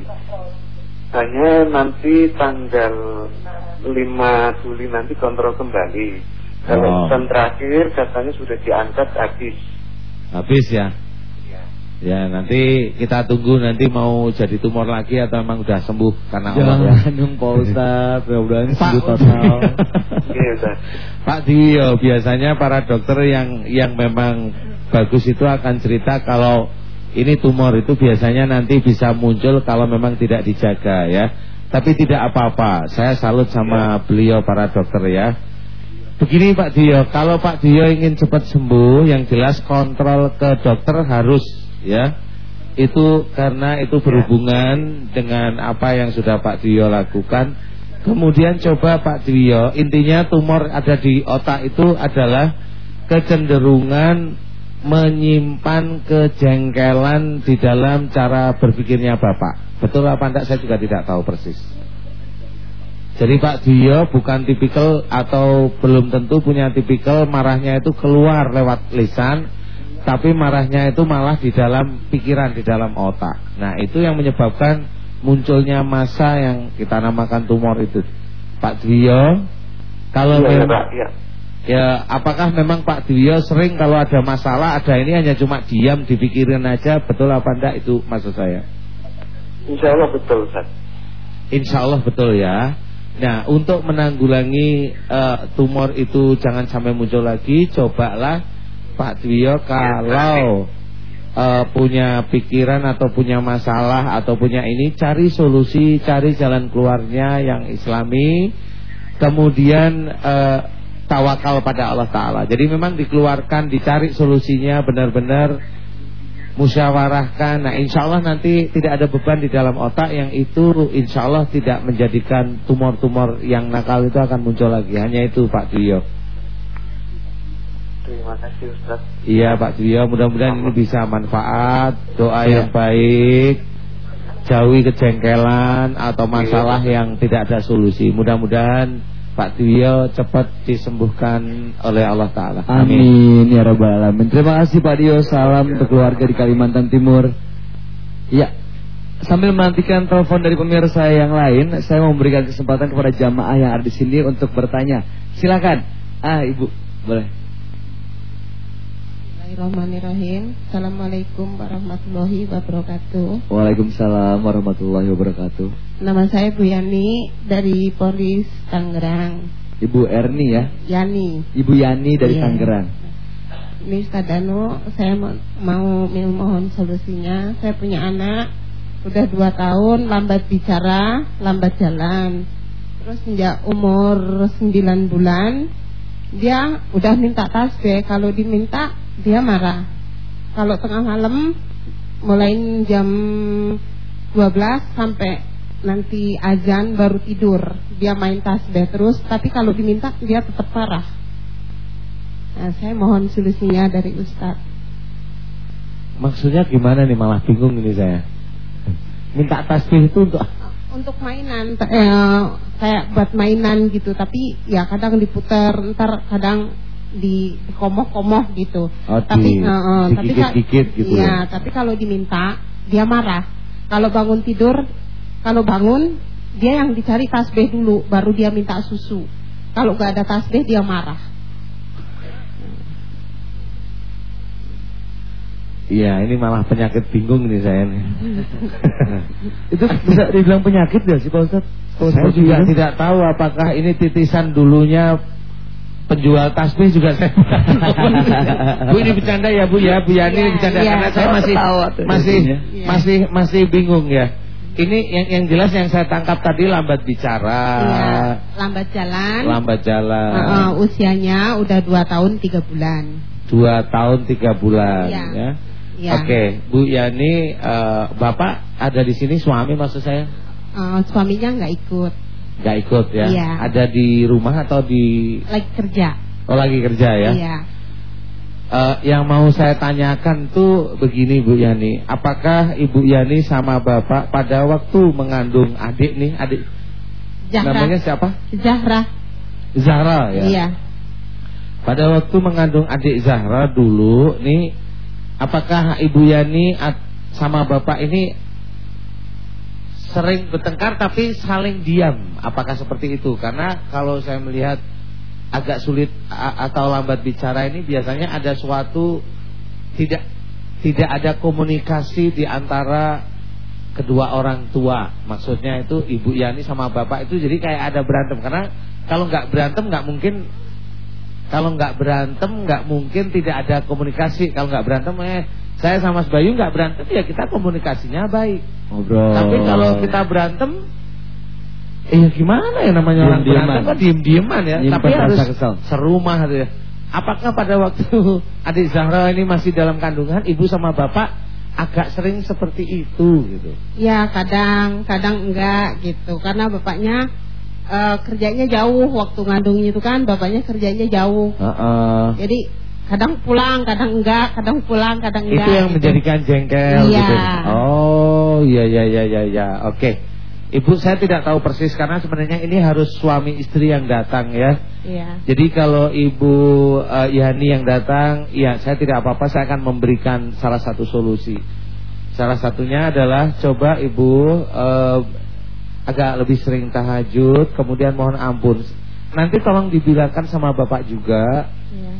hanya nanti tanggal 5 Juli nanti kontrol kembali. Kalau Oh. pesan terakhir katanya sudah diangkat habis. Habis ya. Ya. Ya nanti kita tunggu nanti mau jadi tumor lagi atau emang udah sembuh karena Allah ya. Jangan Pak Ustadz, mudah-mudahan sembuh total. <laughs> Oke Ustaz. Pak Dio biasanya para dokter yang yang memang bagus itu akan cerita kalau ini tumor itu biasanya nanti bisa muncul kalau memang tidak dijaga ya. Tapi tidak apa-apa. Saya salut sama beliau para dokter ya. Begini Pak Dio, kalau Pak Dio ingin cepat sembuh, yang jelas kontrol ke dokter harus ya. Itu karena itu berhubungan dengan apa yang sudah Pak Dio lakukan. Kemudian coba Pak Dio, intinya tumor ada di otak itu adalah kecenderungan menyimpan kejengkelan di dalam cara berpikirnya Bapak. Betul apa enggak saya juga tidak tahu persis. Jadi Pak Dio bukan tipikal atau belum tentu punya tipikal marahnya itu keluar lewat lisan, tapi marahnya itu malah di dalam pikiran, di dalam otak. Nah itu yang menyebabkan munculnya masa yang kita namakan tumor itu. Pak Dio, kalau Iya, memang Pak, ya. Ya, apakah memang Pak Dio sering kalau ada masalah, ada ini hanya cuma diam, dipikirin aja, betul apa enggak itu maksud saya? Insya Allah betul Ustaz. Insya Allah betul ya. Nah, untuk menanggulangi eh, tumor itu jangan sampai muncul lagi, cobalah Pak Dio kalau eh, punya pikiran atau punya masalah atau punya ini, cari solusi, cari jalan keluarnya yang Islami, kemudian eh, tawakal pada Allah Taala. Jadi memang dikeluarkan, dicari solusinya benar-benar musyawarahkan. Nah, insya Allah nanti tidak ada beban di dalam otak yang itu insya Allah tidak menjadikan tumor-tumor yang nakal itu akan muncul lagi. Hanya itu Pak Dio. Terima kasih Ustaz. Iya Pak Dio, mudah-mudahan ini bisa manfaat, doa yang baik, jauhi kejengkelan atau masalah yang tidak ada solusi. Mudah-mudahan Pak Dio cepat disembuhkan oleh Allah Taala. Amin ya rabbal alamin. Terima kasih Pak Dio. Salam untuk keluarga di Kalimantan Timur. Ya. Sambil menantikan telepon dari pemirsa yang lain, saya mau memberikan kesempatan kepada jamaah yang ada di sini untuk bertanya. Silakan. Ah, Ibu, boleh. Bismillahirrahmanirrahim Assalamualaikum warahmatullahi wabarakatuh Waalaikumsalam warahmatullahi wabarakatuh. Nama saya Bu Yani dari Polres Tangerang Ibu Erni ya. Yani Ibu Yani dari Iya. Tangerang. Ini Ustaz Danu Saya mau, mau mohon solusinya Saya punya anak Udah dua tahun lambat bicara Lambat jalan Terus sejak umur 9 bulan Dia udah minta tasbih Kalau diminta dia marah. Kalau tengah malam Mulai jam 12 sampai nanti azan baru tidur. Dia main tasbih terus Tapi kalau diminta dia tetap marah. Nah, saya mohon solusinya dari Ustadz. Maksudnya gimana nih? Malah bingung ini saya. Minta tasbih itu untuk Untuk mainan, eh, kayak buat mainan gitu, tapi ya kadang diputar, ntar kadang di komoh-komoh gitu. Oh, tapi di- eh, eh, tapi ka- digigit-gigit gitu Iya, ya. tapi kalau diminta dia marah. Kalau bangun tidur, kalau bangun dia yang dicari tasbih dulu, baru dia minta susu. Kalau gak ada tasbih dia marah. Iya, ini malah penyakit bingung nih saya nih. <laughs> Itu bisa dibilang penyakit gak sih Pak Ustaz? Saya juga tidak tahu apakah ini titisan dulunya penjual tasbih juga saya. <laughs> Bu ini bercanda ya Bu ya, Bu Yani Iya, bercanda iya. karena saya Saya masih masih. Iya. masih masih bingung ya. Ini yang yang jelas yang saya tangkap tadi lambat bicara, Iya, lambat jalan. lambat jalan, Uh, uh, usianya udah dua tahun tiga bulan. dua tahun tiga bulan Iya. ya. Ya. Oke, Bu Yani, eh, Bapak ada di sini suami maksud saya? Uh, suaminya nggak ikut, Gak ikut ya? Iya. Ada di rumah atau di lagi kerja. Oh lagi kerja ya? Iya. Eh, yang mau saya tanyakan tuh begini Bu Yani, apakah Ibu Yani sama Bapak pada waktu mengandung adik nih, adik Zahra. namanya siapa? Zahra. Zahra ya. Iya. Pada waktu mengandung adik Zahra dulu nih, apakah Ibu Yani sama Bapak ini sering bertengkar tapi saling diam? Apakah seperti itu? Karena kalau saya melihat agak sulit atau lambat bicara ini biasanya ada suatu tidak tidak ada komunikasi di antara kedua orang tua. Maksudnya itu Ibu Yani sama Bapak itu jadi kayak ada berantem karena kalau nggak berantem nggak mungkin kalau nggak berantem nggak mungkin tidak ada komunikasi. Kalau nggak berantem eh saya sama Mas Bayu nggak berantem ya kita komunikasinya baik. Ngobrol. Tapi kalau kita berantem Eh gimana ya namanya orang Diem-dieman. berantem kan diem-dieman ya Nyimpen Tapi harus rasa kesal. serumah gitu ya Apakah pada waktu <laughs> adik Zahra ini masih dalam kandungan Ibu sama bapak agak sering seperti itu gitu Ya kadang, kadang enggak gitu. Karena bapaknya eh, kerjanya jauh waktu ngandungnya itu kan bapaknya kerjanya jauh. Heeh. Jadi kadang pulang, kadang enggak, kadang pulang, kadang enggak. Itu yang gitu. menjadikan jengkel Iya. gitu Oh iya iya iya iya ya. Oke Ibu saya tidak tahu persis karena sebenarnya ini harus suami istri yang datang ya Iya. Jadi kalau Ibu eh, Yani yang datang, ya saya tidak apa-apa, saya akan memberikan salah satu solusi. Salah satunya adalah coba Ibu eh, agak lebih sering tahajud, kemudian mohon ampun. Nanti tolong dibilangkan sama Bapak juga, Iya.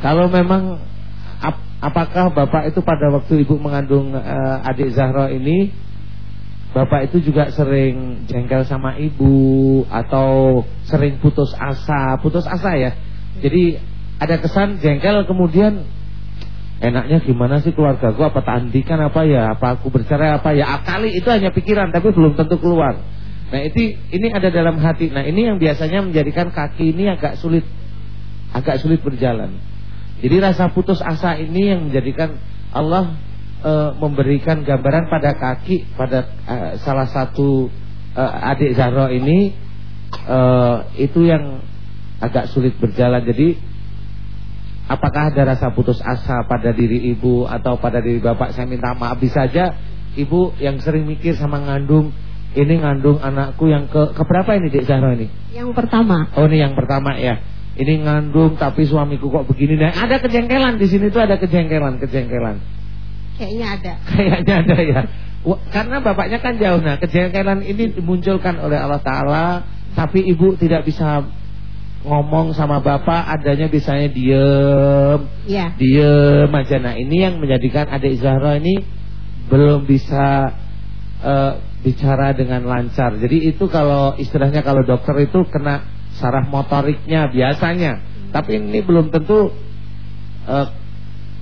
Kalau memang ap- apakah Bapak itu pada waktu Ibu mengandung eh, adik Zahra ini Bapak itu juga sering jengkel sama ibu atau sering putus asa, putus asa ya. Jadi ada kesan jengkel kemudian enaknya gimana sih keluargaku apa tandikan apa ya, apa aku bercerai apa ya. Kali itu hanya pikiran tapi belum tentu keluar. Nah, itu ini ada dalam hati. Nah, ini yang biasanya menjadikan kaki ini agak sulit agak sulit berjalan. Jadi rasa putus asa ini yang menjadikan Allah e, memberikan gambaran pada kaki pada e, salah satu e, adik Zahra ini e, itu yang agak sulit berjalan. Jadi apakah ada rasa putus asa pada diri ibu atau pada diri bapak? Saya minta maaf bisa saja ibu yang sering mikir sama ngandung ini ngandung anakku yang ke keberapa ini Dek Zahra ini? Yang pertama. Oh ini yang pertama ya. Ini ngandung tapi suamiku kok begini. Nah, ada kejengkelan di sini tuh ada kejengkelan, kejengkelan. Kayaknya ada. <laughs> Kayaknya ada ya. Karena bapaknya kan jauh. Nah, kejengkelan ini dimunculkan oleh Allah Taala, tapi ibu tidak bisa ngomong sama bapak, adanya biasanya diem, Iya. diem aja. Nah, ini yang menjadikan adik Zahra ini belum bisa eh, bicara dengan lancar. Jadi itu kalau istilahnya kalau dokter itu kena saraf motoriknya biasanya. Tapi ini belum tentu eh,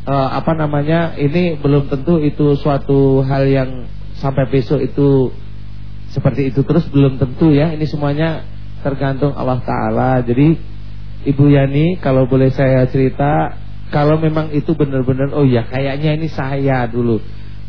eh, apa namanya? Ini belum tentu itu suatu hal yang sampai besok itu seperti itu terus belum tentu ya. Ini semuanya tergantung Allah taala. Jadi Ibu Yani kalau boleh saya cerita kalau memang itu benar-benar oh ya kayaknya ini saya dulu.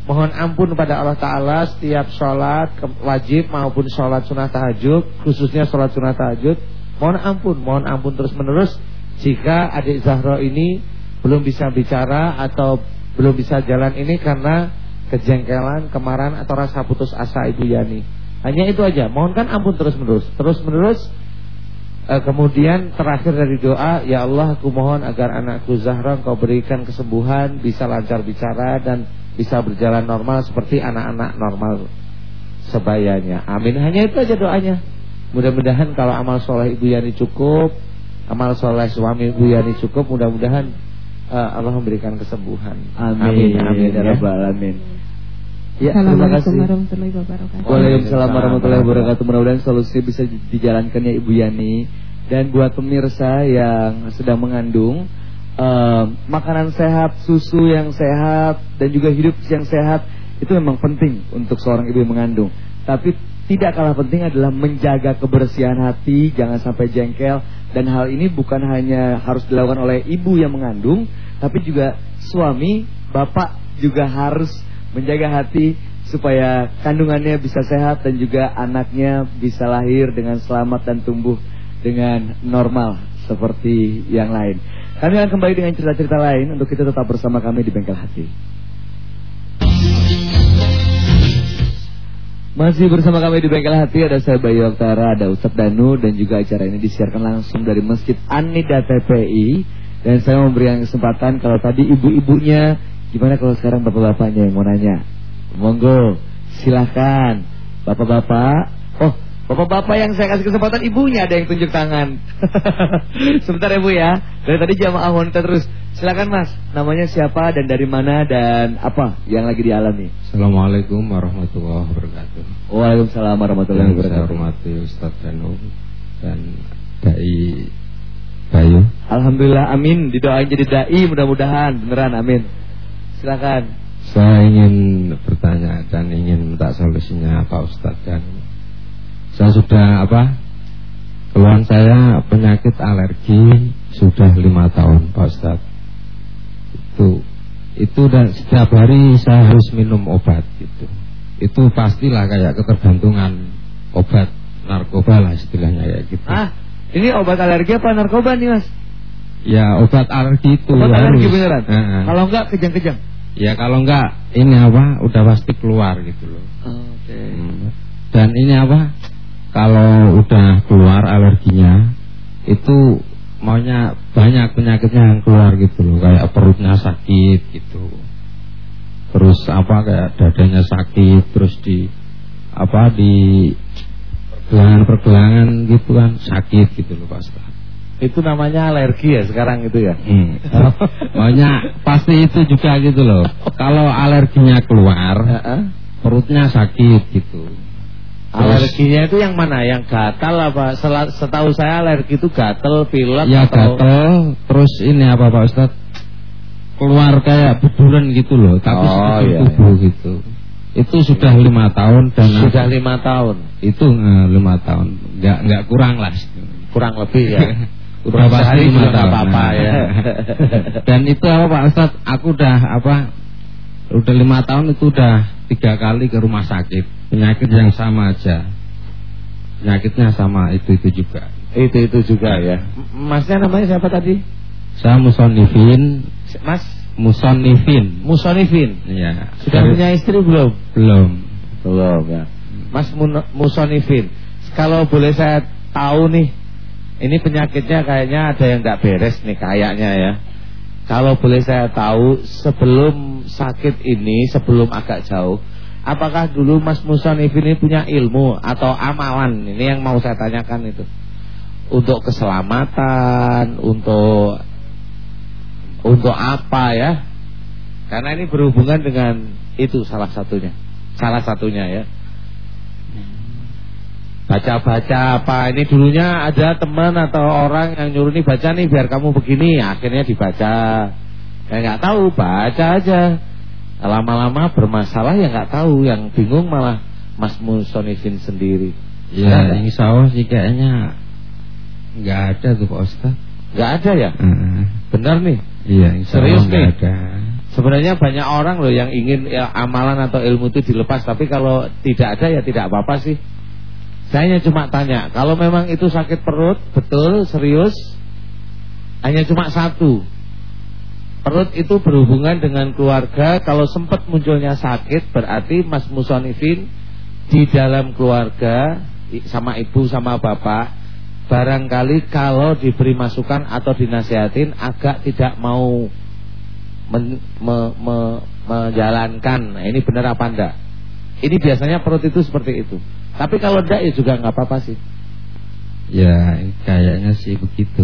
Mohon ampun pada Allah Ta'ala setiap sholat wajib maupun sholat sunnah tahajud Khususnya sholat sunnah tahajud Mohon ampun, mohon ampun terus menerus Jika adik Zahra ini belum bisa bicara atau belum bisa jalan ini karena kejengkelan, kemarahan atau rasa putus asa Ibu Yani Hanya itu aja, mohonkan ampun terus menerus Terus menerus Eh, kemudian terakhir dari doa, ya Allah aku mohon agar anakku Zahra engkau berikan kesembuhan, bisa lancar bicara dan bisa berjalan normal seperti anak-anak normal sebayanya. Amin. Hanya itu aja doanya. Mudah-mudahan kalau amal soleh Ibu Yani cukup, amal soleh suami Ibu Yani cukup, mudah-mudahan eh, Allah memberikan kesembuhan. Amin. Amin. Ya ya. Rabbal Alamin. Ya, terima kasih. warahmatullahi wabarakatuh. Waalaikumsalam warahmatullahi wabarakatuh. Mudah-mudahan solusi bisa dijalankan ya Ibu Yani. Dan buat pemirsa yang sedang mengandung, eh, makanan sehat, susu yang sehat, dan juga hidup yang sehat itu memang penting untuk seorang ibu yang mengandung. Tapi tidak kalah penting adalah menjaga kebersihan hati, jangan sampai jengkel. Dan hal ini bukan hanya harus dilakukan oleh ibu yang mengandung, tapi juga suami, bapak juga harus menjaga hati supaya kandungannya bisa sehat dan juga anaknya bisa lahir dengan selamat dan tumbuh dengan normal seperti yang lain. Kami akan kembali dengan cerita-cerita lain untuk kita tetap bersama kami di Bengkel Hati. Masih bersama kami di Bengkel Hati ada saya Bayu Oktara, ada Ustadz Danu dan juga acara ini disiarkan langsung dari Masjid Anida TPI dan saya memberikan kesempatan kalau tadi ibu-ibunya gimana kalau sekarang bapak-bapaknya yang mau nanya. Monggo, silahkan bapak-bapak. Oh, bapak-bapak yang saya kasih kesempatan ibunya ada yang tunjuk tangan. <laughs> Sebentar ya Bu ya. Dari tadi jamaah wanita terus. Silakan Mas, namanya siapa dan dari mana dan apa yang lagi dialami? Assalamualaikum warahmatullahi wabarakatuh. Waalaikumsalam warahmatullahi Yang saya wabarakatuh. hormati Ustaz Danu dan Dai Bayu. Alhamdulillah, amin. Didoain jadi dai, mudah-mudahan beneran, amin. Silakan. Saya ingin bertanya dan ingin minta solusinya Pak Ustadz dan saya sudah apa? Keluhan saya penyakit alergi sudah lima tahun Pak Ustadz. Itu itu dan setiap hari saya harus minum obat gitu. Itu pastilah kayak ketergantungan obat narkoba lah istilahnya kayak gitu. Ah, ini obat alergi apa narkoba nih Mas? Ya obat alergi itu Obat alergi harus. beneran? Heeh. Kalau enggak kejang-kejang. Ya kalau enggak ini apa udah pasti keluar gitu loh. Oke. Hmm. Dan ini apa? Kalau udah keluar alerginya itu maunya banyak penyakitnya yang keluar gitu loh, kayak perutnya sakit gitu. Terus apa kayak dadanya sakit, terus di apa di pergelangan-pergelangan gitu kan sakit gitu loh Pak Ustaz. Itu namanya alergi ya sekarang itu ya. Hmm. Maunya pasti itu juga gitu loh. Kalau alerginya keluar, perutnya sakit gitu. Alerginya itu yang mana? Yang gatal apa? Setahu saya alergi itu gatal, pilek Ya atau gatel, terus ini apa Pak Ustad? Keluar kayak buduran gitu loh, tapi Oh, iya, tubuh gitu. Itu sudah lima tahun dan sudah lima tahun, itu eh, lima tahun, nggak nggak kurang lah. kurang lebih ya. <laughs> Pasti Sehari juga nggak tahun. apa-apa ya. <laughs> dan itu apa Pak Ustad? Aku udah apa? Udah lima tahun itu udah tiga kali ke rumah sakit penyakit yang sama aja. Penyakitnya sama itu itu juga. itu itu juga ya. Masnya namanya siapa tadi? Saya musonifin, Mas musonifin. Musonifin. Iya. Sudah Dari- punya istri belum? Belum. Belum ya. Mas Mun- Musonifin. Kalau boleh saya tahu nih, ini penyakitnya kayaknya ada yang nggak beres nih kayaknya ya. Kalau boleh saya tahu sebelum sakit ini, sebelum agak jauh, apakah dulu Mas Musonifin ini punya ilmu atau amalan? Ini yang mau saya tanyakan itu. Untuk keselamatan, untuk untuk apa ya? Karena ini berhubungan dengan itu salah satunya. Salah satunya ya. Baca-baca apa ini dulunya ada teman atau orang yang nyuruh nih baca nih biar kamu begini akhirnya dibaca. Ya nggak tahu baca aja. Lama-lama bermasalah ya nggak tahu yang bingung malah Mas Musonifin sendiri. Ya, insya Allah sih kayaknya nggak ada tuh Pak Ustaz. Nggak ada ya? Heeh. Benar nih. Iya, Serius nih? ada. Sebenarnya banyak orang loh yang ingin ya, amalan atau ilmu itu dilepas Tapi kalau tidak ada ya tidak apa-apa sih Saya cuma tanya Kalau memang itu sakit perut Betul, serius Hanya cuma satu Perut itu berhubungan dengan keluarga Kalau sempat munculnya sakit Berarti Mas Musonifin Di dalam keluarga Sama ibu, sama bapak Barangkali kalau diberi masukan Atau dinasihatin Agak tidak mau men- me- me- menjalankan. Nah, ini benar apa enggak? Ini biasanya perut itu seperti itu. Tapi kalau ya juga nggak apa-apa sih. Ya, kayaknya sih begitu.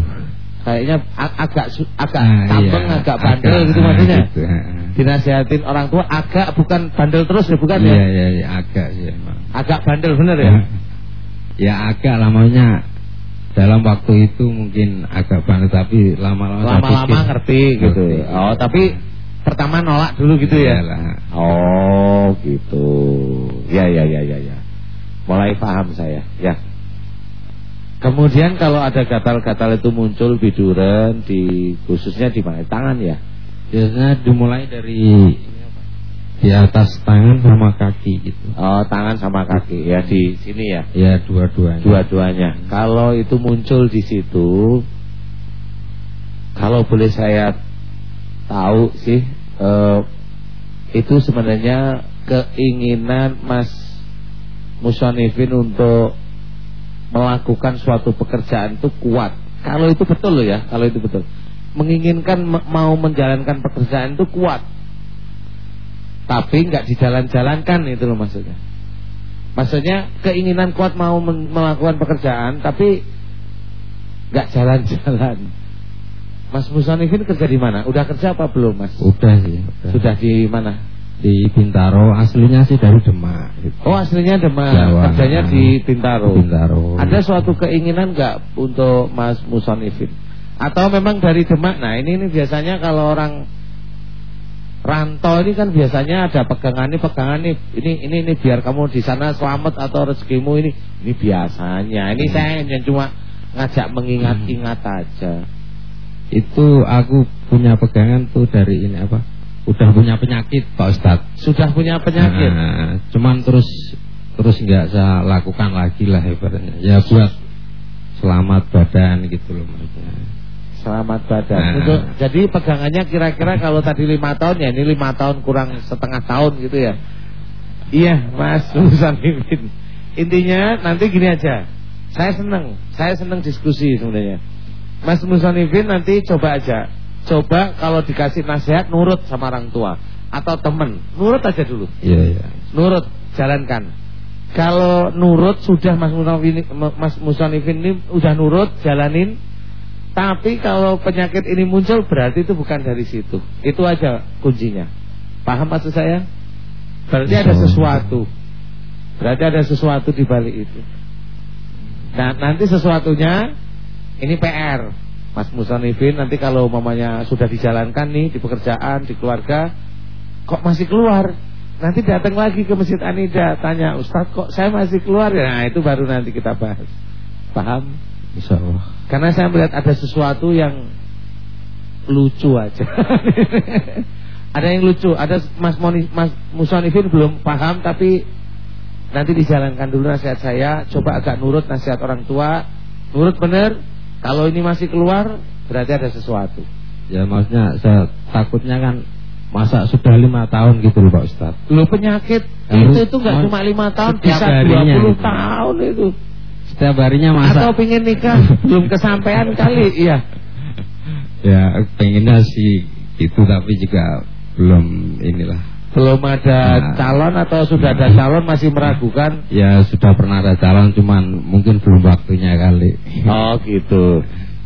Kayaknya a- agak agak Ah, tambeng, iya, agak bandel agak, gitu ah, maksudnya. gitu, ah. Dinasihatin orang tua agak bukan bandel terus ya bukan ya? iya, iya, agak sih emang. Agak bandel bener ya? Ya agak lamanya dalam waktu itu mungkin agak banget tapi lama-lama Lama-lama ngerti gitu. Ngerti. Oh, tapi pertama nolak dulu gitu ya? Iyalah. Oh, gitu. Ya, ya, ya, ya, ya. Mulai paham saya, ya. Kemudian kalau ada gatal-gatal itu muncul biduran di khususnya di mana? Tangan ya? Biasanya dimulai dari di atas tangan sama kaki gitu. Oh, tangan sama kaki ya di sini ya. Ya dua-duanya. Dua-duanya. Kalau itu muncul di situ kalau boleh saya tahu sih eh, itu sebenarnya keinginan Mas Musonifin untuk melakukan suatu pekerjaan itu kuat. Kalau itu betul loh ya, kalau itu betul. Menginginkan me- mau menjalankan pekerjaan itu kuat. Tapi nggak dijalan-jalankan itu loh maksudnya. Maksudnya keinginan kuat mau melakukan pekerjaan tapi nggak jalan-jalan. Mas Musonifin kerja di mana? Udah kerja apa belum, Mas? Udah sih. Udah. Sudah di mana? Di Bintaro, aslinya sih dari Demak. Gitu. Oh, aslinya Demak, Jawa. kerjanya di Bintaro. Bintaro. Ada suatu keinginan nggak untuk Mas Musonifin? Atau memang dari Demak? Nah, ini ini biasanya kalau orang rantau ini kan biasanya ada pegangan ini pegangan ini ini ini, ini biar kamu di sana selamat atau rezekimu ini ini biasanya. Ini saya hanya cuma ngajak mengingat-ingat aja. Itu aku punya pegangan tuh dari ini apa? Udah punya penyakit Pak Ustadz. Sudah punya penyakit. Nah, cuman terus terus nggak saya lakukan lagi lah ibaratnya. Ya buat selamat badan gitu loh maksudnya. Selamat badan. Nah. Untuk, jadi pegangannya kira-kira kalau tadi lima tahun ya ini lima tahun kurang setengah tahun gitu ya. Iya, Mas Musanimin. Intinya nanti gini aja. Saya senang, saya senang diskusi sebenarnya. Mas Musanifin nanti coba aja. Coba kalau dikasih nasihat nurut sama orang tua atau temen, nurut aja dulu. Iya iya. Nurut, jalankan. Kalau nurut sudah Mas Musanifin, Mas Musanifin ini udah nurut, jalanin. Tapi kalau penyakit ini muncul berarti itu bukan dari situ. Itu aja kuncinya. Paham maksud saya? Berarti ada sesuatu. Berarti ada sesuatu di balik itu. Nah, nanti sesuatunya ini PR. Mas Musanifin nanti kalau mamanya sudah dijalankan nih di pekerjaan, di keluarga, kok masih keluar? Nanti datang lagi ke Masjid Anida tanya, "Ustadz, kok saya masih keluar ya?" Nah, itu baru nanti kita bahas. Paham? Insya Allah. Karena saya melihat ada sesuatu yang lucu aja. <laughs> ada yang lucu, ada Mas Moni, Mas Musanifin belum paham tapi nanti dijalankan dulu nasihat saya, coba agak nurut nasihat orang tua, nurut bener. Kalau ini masih keluar, berarti ada sesuatu. Ya maksudnya saya takutnya kan masa sudah lima tahun gitu loh Pak Ustadz. Lu penyakit Lalu, itu itu nggak cuma lima tahun, bisa harinya 20 gitu. tahun itu. Setiap harinya masa Atau pingin nikah <laughs> belum kesampaian kali, iya. ya pengennya sih itu tapi juga belum inilah. Belum ada Nah. calon atau sudah ada calon masih meragukan. Ya sudah pernah ada calon cuman mungkin belum waktunya kali. Oh gitu.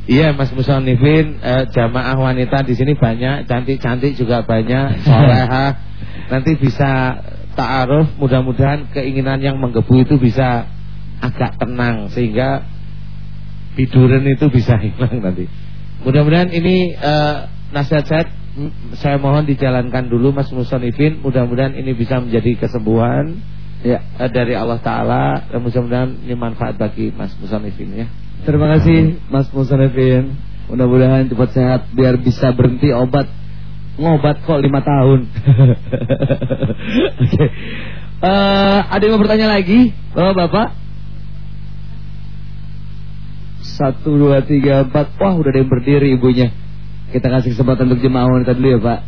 Iya Mas Musonifin eh, jamaah wanita di sini banyak, cantik-cantik juga banyak, <laughs> solehah. Nanti bisa ta'aruf, mudah-mudahan keinginan yang menggebu itu bisa agak tenang sehingga tiduran itu bisa hilang nanti. Mudah-mudahan ini eh, nasihat saya saya mohon dijalankan dulu Mas Musonifin, mudah-mudahan ini bisa menjadi kesembuhan ya. eh, dari Allah taala. Dan mudah-mudahan ini manfaat bagi Mas Musonifin ya. Terima kasih Mas Musonefin Mudah-mudahan cepat sehat biar bisa berhenti obat. Ngobat kok lima tahun. Oke <laughs> Eh, Ada yang mau bertanya lagi? Bapak-bapak Satu, dua, tiga, empat. Wah udah ada yang berdiri ibunya Kita kasih kesempatan untuk jemaah wanita dulu ya Pak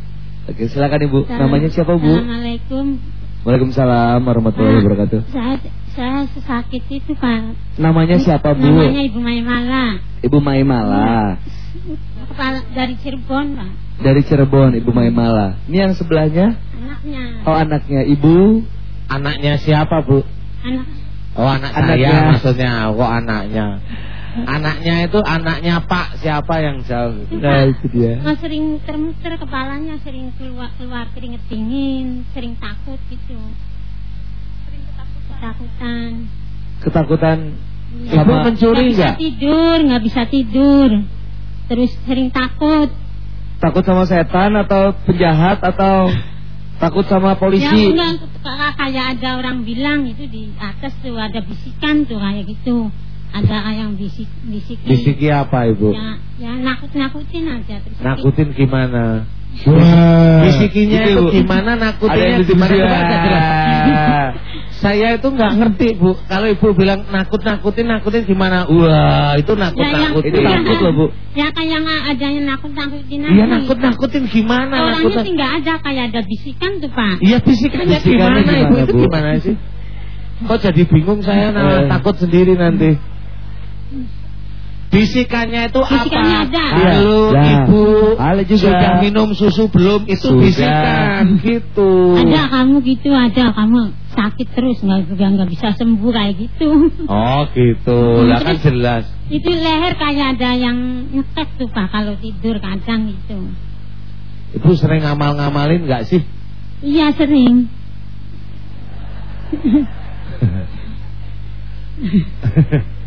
Oke silakan ibu Namanya siapa bu? Assalamualaikum. Waalaikumsalam warahmatullahi wabarakatuh Saya saya sakit itu Pak. Namanya siapa bu? Namanya Ibu Maimala. Ibu Maimala Kepala dari Cirebon Pak. Dari Cirebon Ibu Maimala Ini yang sebelahnya Anaknya. Oh anaknya Ibu Anaknya siapa bu? Anak Oh anak Anaknya. saya maksudnya Kok anaknya Anaknya itu anaknya Pak Siapa yang jauh? Nah itu dia. Nggak sering termuter kepalanya sering keluar keluar keringet dingin sering takut gitu. Sering ketakutan. Ketakutan Ibu Sama- mencuri nggak? bisa tidur nggak bisa tidur. Terus sering takut. Takut sama setan atau penjahat atau Takut sama ya polisi enggak kayak- kayak ada orang bilang itu di atas tuh ada bisikan tuh kayak gitu ada yang bisik bisik Bisiki apa ibu? ya ya nakut nakutin aja terus Nakutin gimana? Wah. Bisikinya Gitu, itu gimana Ada nakutinnya yang gimana? jelas. Saya itu nggak ngerti bu. Kalau ibu bilang nakut nakutin nakutin gimana? Wah itu nakut Ya, yang- nakutin. Itu takut loh bu ya kayak nggak ada yang nakut nakutin Iya nakut nakutin gimana? Orangnya Nakut sih nggak ada kayak ada bisikan tuh pak. Iya bisikannya Bisikannya gimana, ibu gimana, itu Bu? gimana sih? Kok jadi bingung saya nah, Eh. takut sendiri nanti. Bisikannya itu Bisikannya apa? ada. Halo Iya. ibu, Halo juga. sudah minum susu belum? Itu Sudah. bisikan gitu. Ada kamu gitu ada kamu sakit terus nggak nggak bisa sembuh kayak gitu. Oh gitu, lah kan jelas. Itu leher kayak ada yang nyekek tuh pak kalau tidur kadang gitu. Ibu sering ngamal-ngamalin nggak sih? Iya sering. <laughs>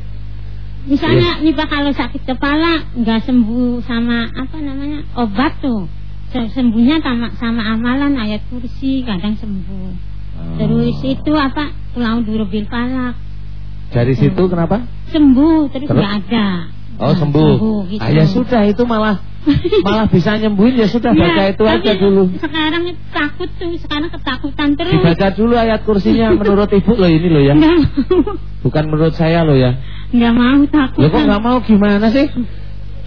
Misalnya nih pak kalau sakit kepala nggak sembuh sama apa namanya obat tuh Se- sembuhnya sama, sama amalan ayat kursi kadang sembuh. Terus itu apa pulau durubil palak Dari situ kenapa? sembuh terus nggak ada. Oh Nah, sembuh. gitu. Ah, ya sudah itu malah malah bisa nyembuhin ya sudah baca Iya, itu aja dulu. Sekarang takut tuh sekarang ketakutan terus. Dibaca dulu ayat kursinya menurut ibu loh ini loh ya. Bukan menurut saya loh ya. Nggak mau takut. Lo kok nggak mau gimana sih?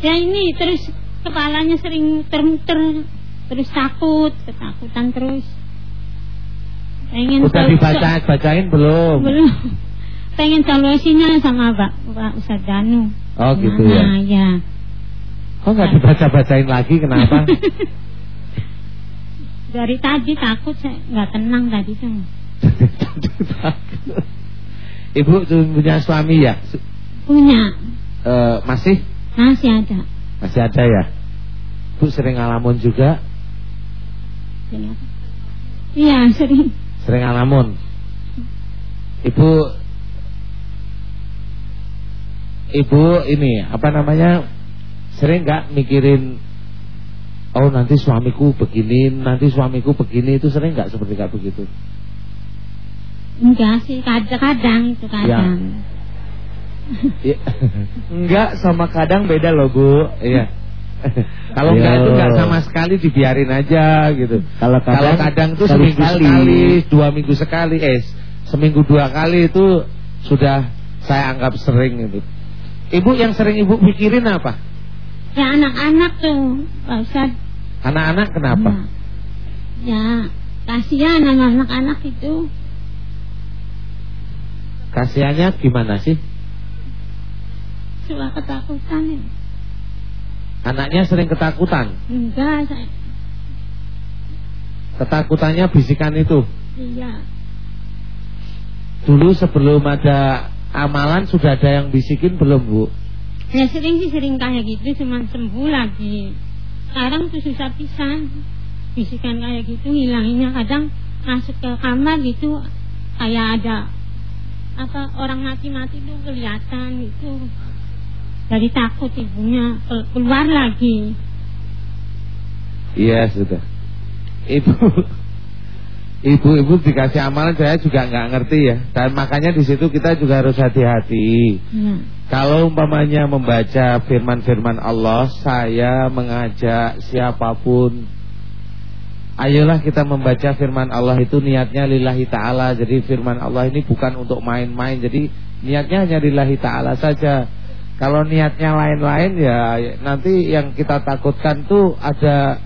Ya ini terus kepalanya sering muter-muter terus takut ketakutan terus. Pengen Udah dibaca bacain belum? belum. Pengen solusinya sama Pak Pak Ustadz Danu. Oh gitu Nah, ya. ya. Kok nggak dibaca bacain lagi kenapa? <laughs> Dari tadi takut saya nggak tenang tadi <laughs> tuh. Ibu punya suami ya? Punya eh, masih? masih ada. Masih ada ya? Bu sering ngalamun juga? Iya sering. Sering ngalamun? Ibu Ibu ini apa namanya sering nggak mikirin oh nanti suamiku begini nanti suamiku begini itu sering nggak seperti kayak begitu Enggak sih kadang-kadang itu kadang. Iya. Enggak sama kadang beda loh Bu. Iya. Kalau enggak itu enggak sama sekali dibiarin aja gitu. Kalau kadang, Kalau kadang itu sekali seminggu sekali. sekali, dua minggu sekali, eh seminggu dua kali itu sudah saya anggap sering itu. Ibu yang sering ibu pikirin apa? Ya anak-anak tuh Pak. Anak-anak kenapa? Nah, Ya kasihan anak-anak itu. Kasihannya gimana sih? Suka ketakutan ya. Anaknya sering ketakutan. Enggak saya. Ketakutannya bisikan itu. Iya. Dulu sebelum ada amalan sudah ada yang bisikin belum bu? Ya sering sih sering kayak gitu cuman sembuh lagi. Sekarang tuh susah pisan. Bisikan kayak gitu hilanginnya kadang masuk ke kamar gitu kayak ada apa orang mati-mati tuh kelihatan gitu. Jadi takut ibunya ke- keluar lagi. Iya sudah. Ibu <laughs> Ibu-ibu dikasih amalan saya juga nggak ngerti ya Dan makanya di situ kita juga harus hati-hati Ya. Kalau umpamanya membaca firman-firman Allah Saya mengajak siapa pun Ayolah kita membaca firman Allah itu niatnya lillahi ta'ala Jadi firman Allah ini bukan untuk main-main Jadi niatnya hanya lillahi ta'ala saja Kalau niatnya lain-lain ya nanti yang kita takutkan tuh ada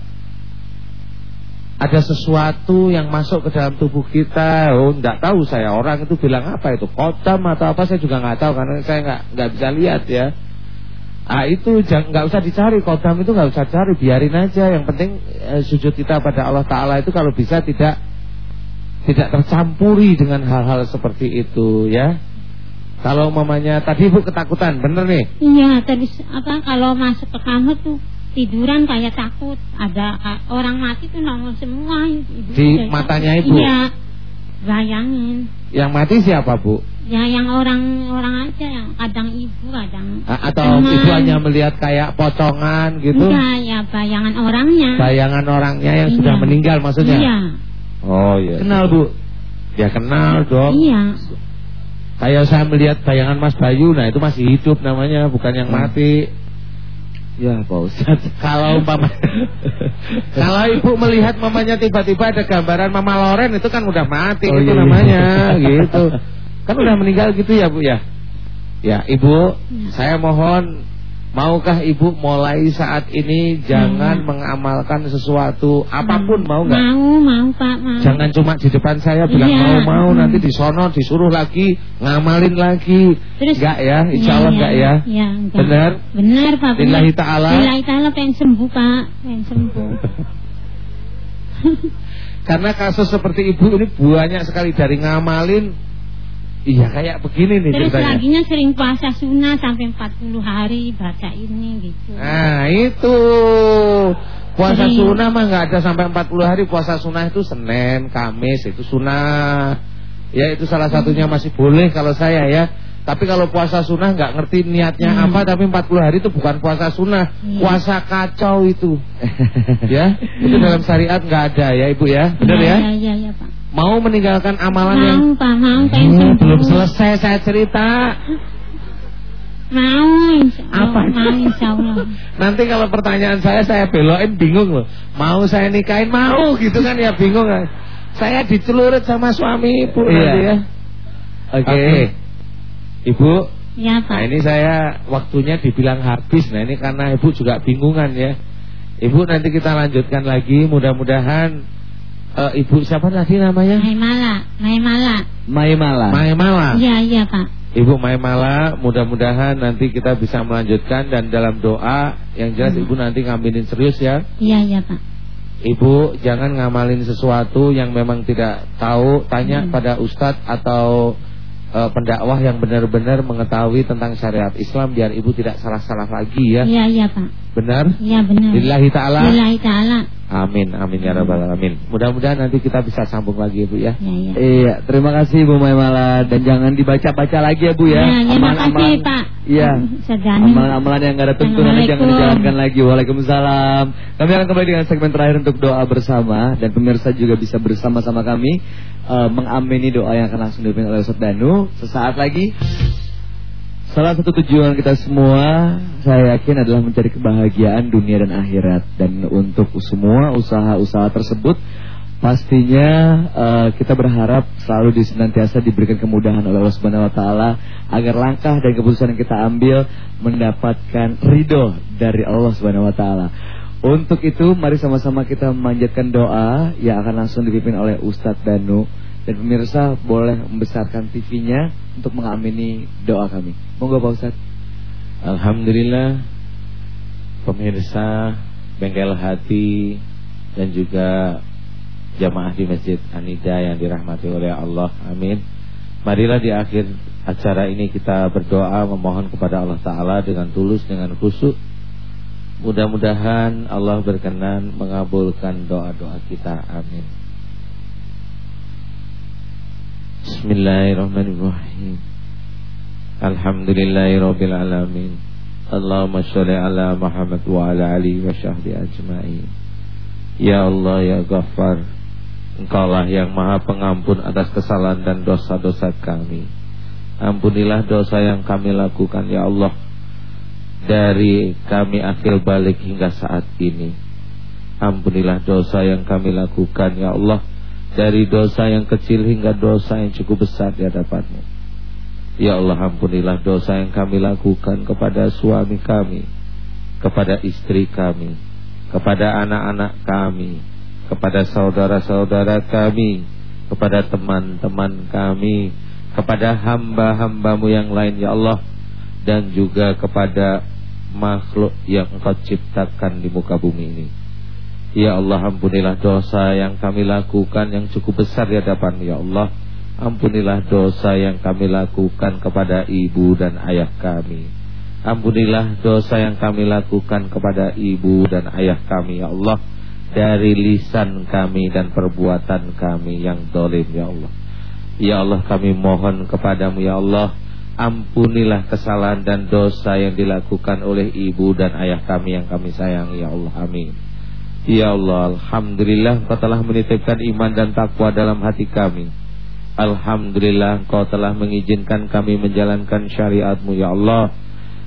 ada sesuatu yang masuk ke dalam tubuh kita. Oh, enggak tahu saya orang itu bilang apa itu kodam atau apa saya juga nggak tahu karena saya nggak nggak bisa lihat ya. Ah itu nggak usah dicari kodam itu nggak usah cari biarin aja. Yang penting eh, sujud kita pada Allah Taala itu kalau bisa tidak tidak tercampuri dengan hal-hal seperti itu ya. Kalau mamanya tadi ibu ketakutan, bener nih? Iya, tadi apa kalau masuk ke kamar tuh tiduran kayak takut ada orang mati tuh nongol semua ibu Di matanya takut. ibu? Iya. Bayangin. Yang mati siapa bu? Ya yang orang-orang aja yang kadang ibu kadang A- Atau teman. ibu hanya melihat kayak pocongan gitu? Enggak, ya bayangan orangnya. Bayangan orangnya yang Iya. sudah meninggal maksudnya? Iya. Oh iya. Kenal Bu? Ya kenal dong. Iya. Kayak saya melihat bayangan Mas Bayu, nah itu masih hidup namanya, bukan yang Hmm. mati. Ya Pak Ustadz <laughs> Kalau umpama <laughs> Kalau ibu melihat mamanya tiba-tiba ada gambaran Mama Loren itu kan udah mati Oh, itu iya, iya. namanya <laughs> gitu. Kan udah meninggal gitu ya Bu ya. Ya, Ibu, saya mohon maukah Ibu mulai saat ini jangan Iya. mengamalkan sesuatu apa pun mau nggak? Mau, mau Pak, mau. Jangan cuma di depan saya bilang Iya. mau-mau Hmm. nanti di sono disuruh lagi ngamalin lagi. Terus enggak ya? Insya Iya, Allah iya, enggak ya? Iya, enggak. Benar? Benar Pak. Lillahi ta'ala. Lillahi ta'ala pengen sembuh Pak, pengen sembuh. <laughs> Karena kasus seperti ibu ini banyak sekali dari ngamalin Iya kayak begini nih Terus ceritanya. laginya sering puasa sunnah sampai 40 hari baca ini gitu. Nah itu Puasa Sering. sunnah mah nggak ada sampai 40 hari Puasa sunnah itu Senin, Kamis itu sunnah Ya itu salah satunya masih boleh kalau saya ya Tapi kalau puasa sunnah nggak ngerti niatnya Hmm. apa Tapi 40 hari itu bukan puasa sunnah Iya. Puasa kacau itu <laughs> Ya Itu dalam syariat nggak ada ya ibu ya Benar ya? Iya, iya, iya, Pak. Mau meninggalkan amalan Mau, yang Pak, mau sembuh. belum selesai saya cerita Mau, insya Allah. Apa? Mau, insya Allah. Nanti kalau pertanyaan saya saya belokin bingung loh. Mau saya nikahin mau gitu kan ya bingung kan. Saya dicelurit sama suami ibu Iya. nanti ya. Oke. Ibu, Ya, Pak. nah ini saya waktunya dibilang habis. Nah ini karena ibu juga bingungan ya. Ibu nanti kita lanjutkan lagi. Mudah-mudahan eh, ibu siapa tadi namanya? Maimala, Maimala. Maimala. Maimala. Iya, iya, Pak. Ibu Maimala, mudah-mudahan nanti kita bisa melanjutkan dan dalam doa yang jelas ibu nanti ngambilin serius ya. Iya, iya, Pak. Ibu jangan ngamalin sesuatu yang memang tidak tahu, tanya Hmm. pada ustadz atau eh, pendakwah yang benar-benar mengetahui tentang syariat Islam biar ibu tidak salah-salah lagi ya. Iya, iya, Pak. Benar? Iya, benar. Lillahi ta'ala. Lillahi ta'ala. Amin, amin ya rabbal alamin. Mudah-mudahan nanti kita bisa sambung lagi ibu ya. Iya, iya. Iya, terima kasih Bu Maimala dan jangan dibaca-baca lagi ya Bu ya. Iya, iya, makasih, Amalan-amalan- Pak. Iya. Amalan-amalan yang gak ada tuntunan jangan dijalankan lagi. Waalaikumsalam. Kami akan kembali dengan segmen terakhir untuk doa bersama dan pemirsa juga bisa bersama-sama kami eh, mengamini doa yang akan langsung dipimpin oleh Ustaz Danu sesaat lagi. Salah satu tujuan kita semua saya yakin adalah mencari kebahagiaan dunia dan akhirat dan untuk semua usaha-usaha tersebut pastinya eh, kita berharap selalu disenantiasa diberikan kemudahan oleh Allah Subhanahu wa taala agar langkah dan keputusan yang kita ambil mendapatkan ridho dari Allah Subhanahu wa taala. Untuk itu mari sama-sama kita memanjatkan doa yang akan langsung dipimpin oleh Ustadz Danu dan pemirsa boleh membesarkan TV-nya untuk mengamini doa kami. Monggo Pak Ustadz. Alhamdulillah pemirsa bengkel hati dan juga jamaah di Masjid Anida yang dirahmati oleh Allah. Amin. Marilah di akhir acara ini kita berdoa memohon kepada Allah Ta'ala dengan tulus, dengan khusyuk. Mudah-mudahan Allah berkenan mengabulkan doa-doa kita. Amin. Bismillahirrahmanirrahim. Alhamdulillahirabbil alamin. Allahumma sholli ala Muhammad wa ala alihi wa sahbihi ajmain. Ya Allah ya Ghaffar, Engkaulah yang Maha Pengampun atas kesalahan dan dosa-dosa kami. Ampunilah dosa yang kami lakukan ya Allah dari kami akhir balik hingga saat ini. Ampunilah dosa yang kami lakukan ya Allah dari dosa yang kecil hingga dosa yang cukup besar di hadapanmu. Ya Allah ampunilah dosa yang kami lakukan kepada suami kami, kepada istri kami, kepada anak-anak kami, kepada saudara-saudara kami, kepada teman-teman kami, kepada hamba-hambamu yang lain ya Allah dan juga kepada makhluk yang engkau ciptakan di muka bumi ini. Ya Allah ampunilah dosa yang kami lakukan yang cukup besar di hadapan ya Allah. Ampunilah dosa yang kami lakukan kepada ibu dan ayah kami. Ampunilah dosa yang kami lakukan kepada ibu dan ayah kami ya Allah. Dari lisan kami dan perbuatan kami yang dolim ya Allah. Ya Allah kami mohon kepadamu ya Allah. Ampunilah kesalahan dan dosa yang dilakukan oleh ibu dan ayah kami yang kami sayangi ya Allah. Amin. Ya Allah, Alhamdulillah Engkau telah menitipkan iman dan takwa dalam hati kami. Alhamdulillah Engkau telah mengizinkan kami menjalankan syariatmu Ya Allah.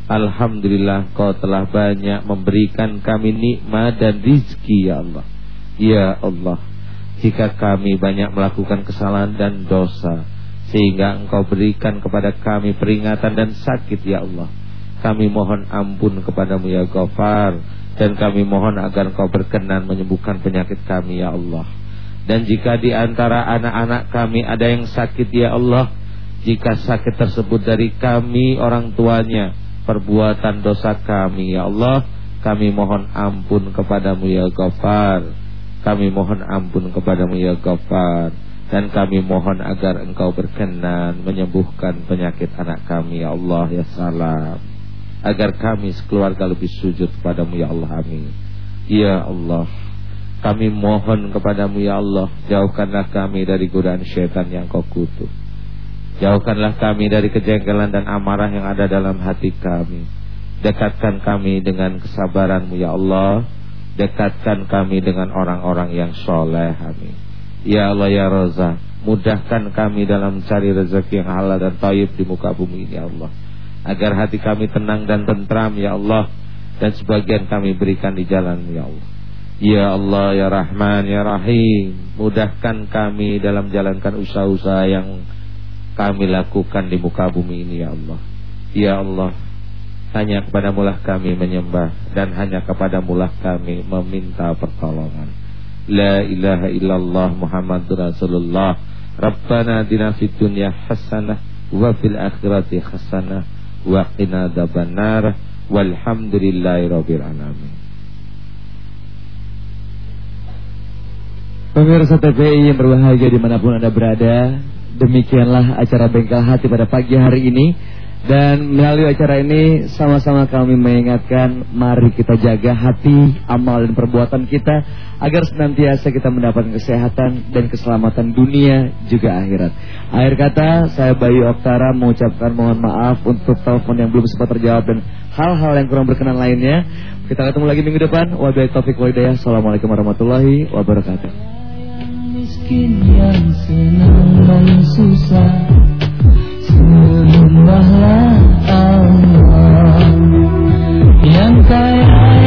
Alhamdulillah Engkau telah banyak memberikan kami nikmat dan rizki Ya Allah. Ya Allah Jika kami banyak melakukan kesalahan dan dosa Sehingga Engkau berikan kepada kami peringatan dan sakit Ya Allah. Kami mohon ampun kepadamu Ya Ghaffar dan kami mohon agar engkau berkenan menyembuhkan penyakit kami ya Allah. Dan jika di antara anak-anak kami ada yang sakit ya Allah Jika sakit tersebut dari kami orang tuanya Perbuatan dosa kami ya Allah Kami mohon ampun kepadamu ya Ghaffar. Kami mohon ampun kepadamu ya Ghaffar. Dan kami mohon agar engkau berkenan menyembuhkan penyakit anak kami ya Allah ya salam agar kami sekeluarga lebih sujud kepadamu ya Allah amin. Ya Allah kami mohon kepadamu ya Allah jauhkanlah kami dari godaan syaitan yang kau kutuk. Jauhkanlah kami dari kejengkelan dan amarah yang ada dalam hati kami. Dekatkan kami dengan kesabaranmu ya Allah. Dekatkan kami dengan orang-orang yang soleh amin. Ya Allah ya Raza Mudahkan kami dalam mencari rezeki yang halal dan taib di muka bumi ini ya Allah Agar hati kami tenang dan tentram ya Allah. Dan sebagian kami berikan di jalan ya Allah. Ya Allah ya Rahman ya Rahim. Mudahkan kami dalam jalankan usaha-usaha yang kami lakukan di muka bumi ini ya Allah. Ya Allah Hanya kepadamulah kami menyembah Dan hanya kepadamulah kami meminta pertolongan. La ilaha illallah Muhammadur Rasulullah. Rabbana dina fid dunya hasanah Wa fil akhirati hasanah Wa qina dabanar Walhamdulillahi rabbil alamin. Pemirsa TPI yang berbahagia di mana pun Anda berada Demikianlah acara Bengkel Hati pada pagi hari ini dan melalui acara ini sama-sama kami mengingatkan mari kita jaga hati, amal dan perbuatan kita agar senantiasa kita mendapatkan kesehatan dan keselamatan dunia juga akhirat. Akhir kata saya Bayu Oktara mengucapkan mohon maaf untuk telepon yang belum sempat terjawab dan hal-hal yang kurang berkenan lainnya. Kita ketemu lagi minggu depan. Wabillahi taufiq walhidayah. Assalamualaikum warahmatullahi wabarakatuh. Miskin yang senang dan susah Sembahlah Allah yang kaya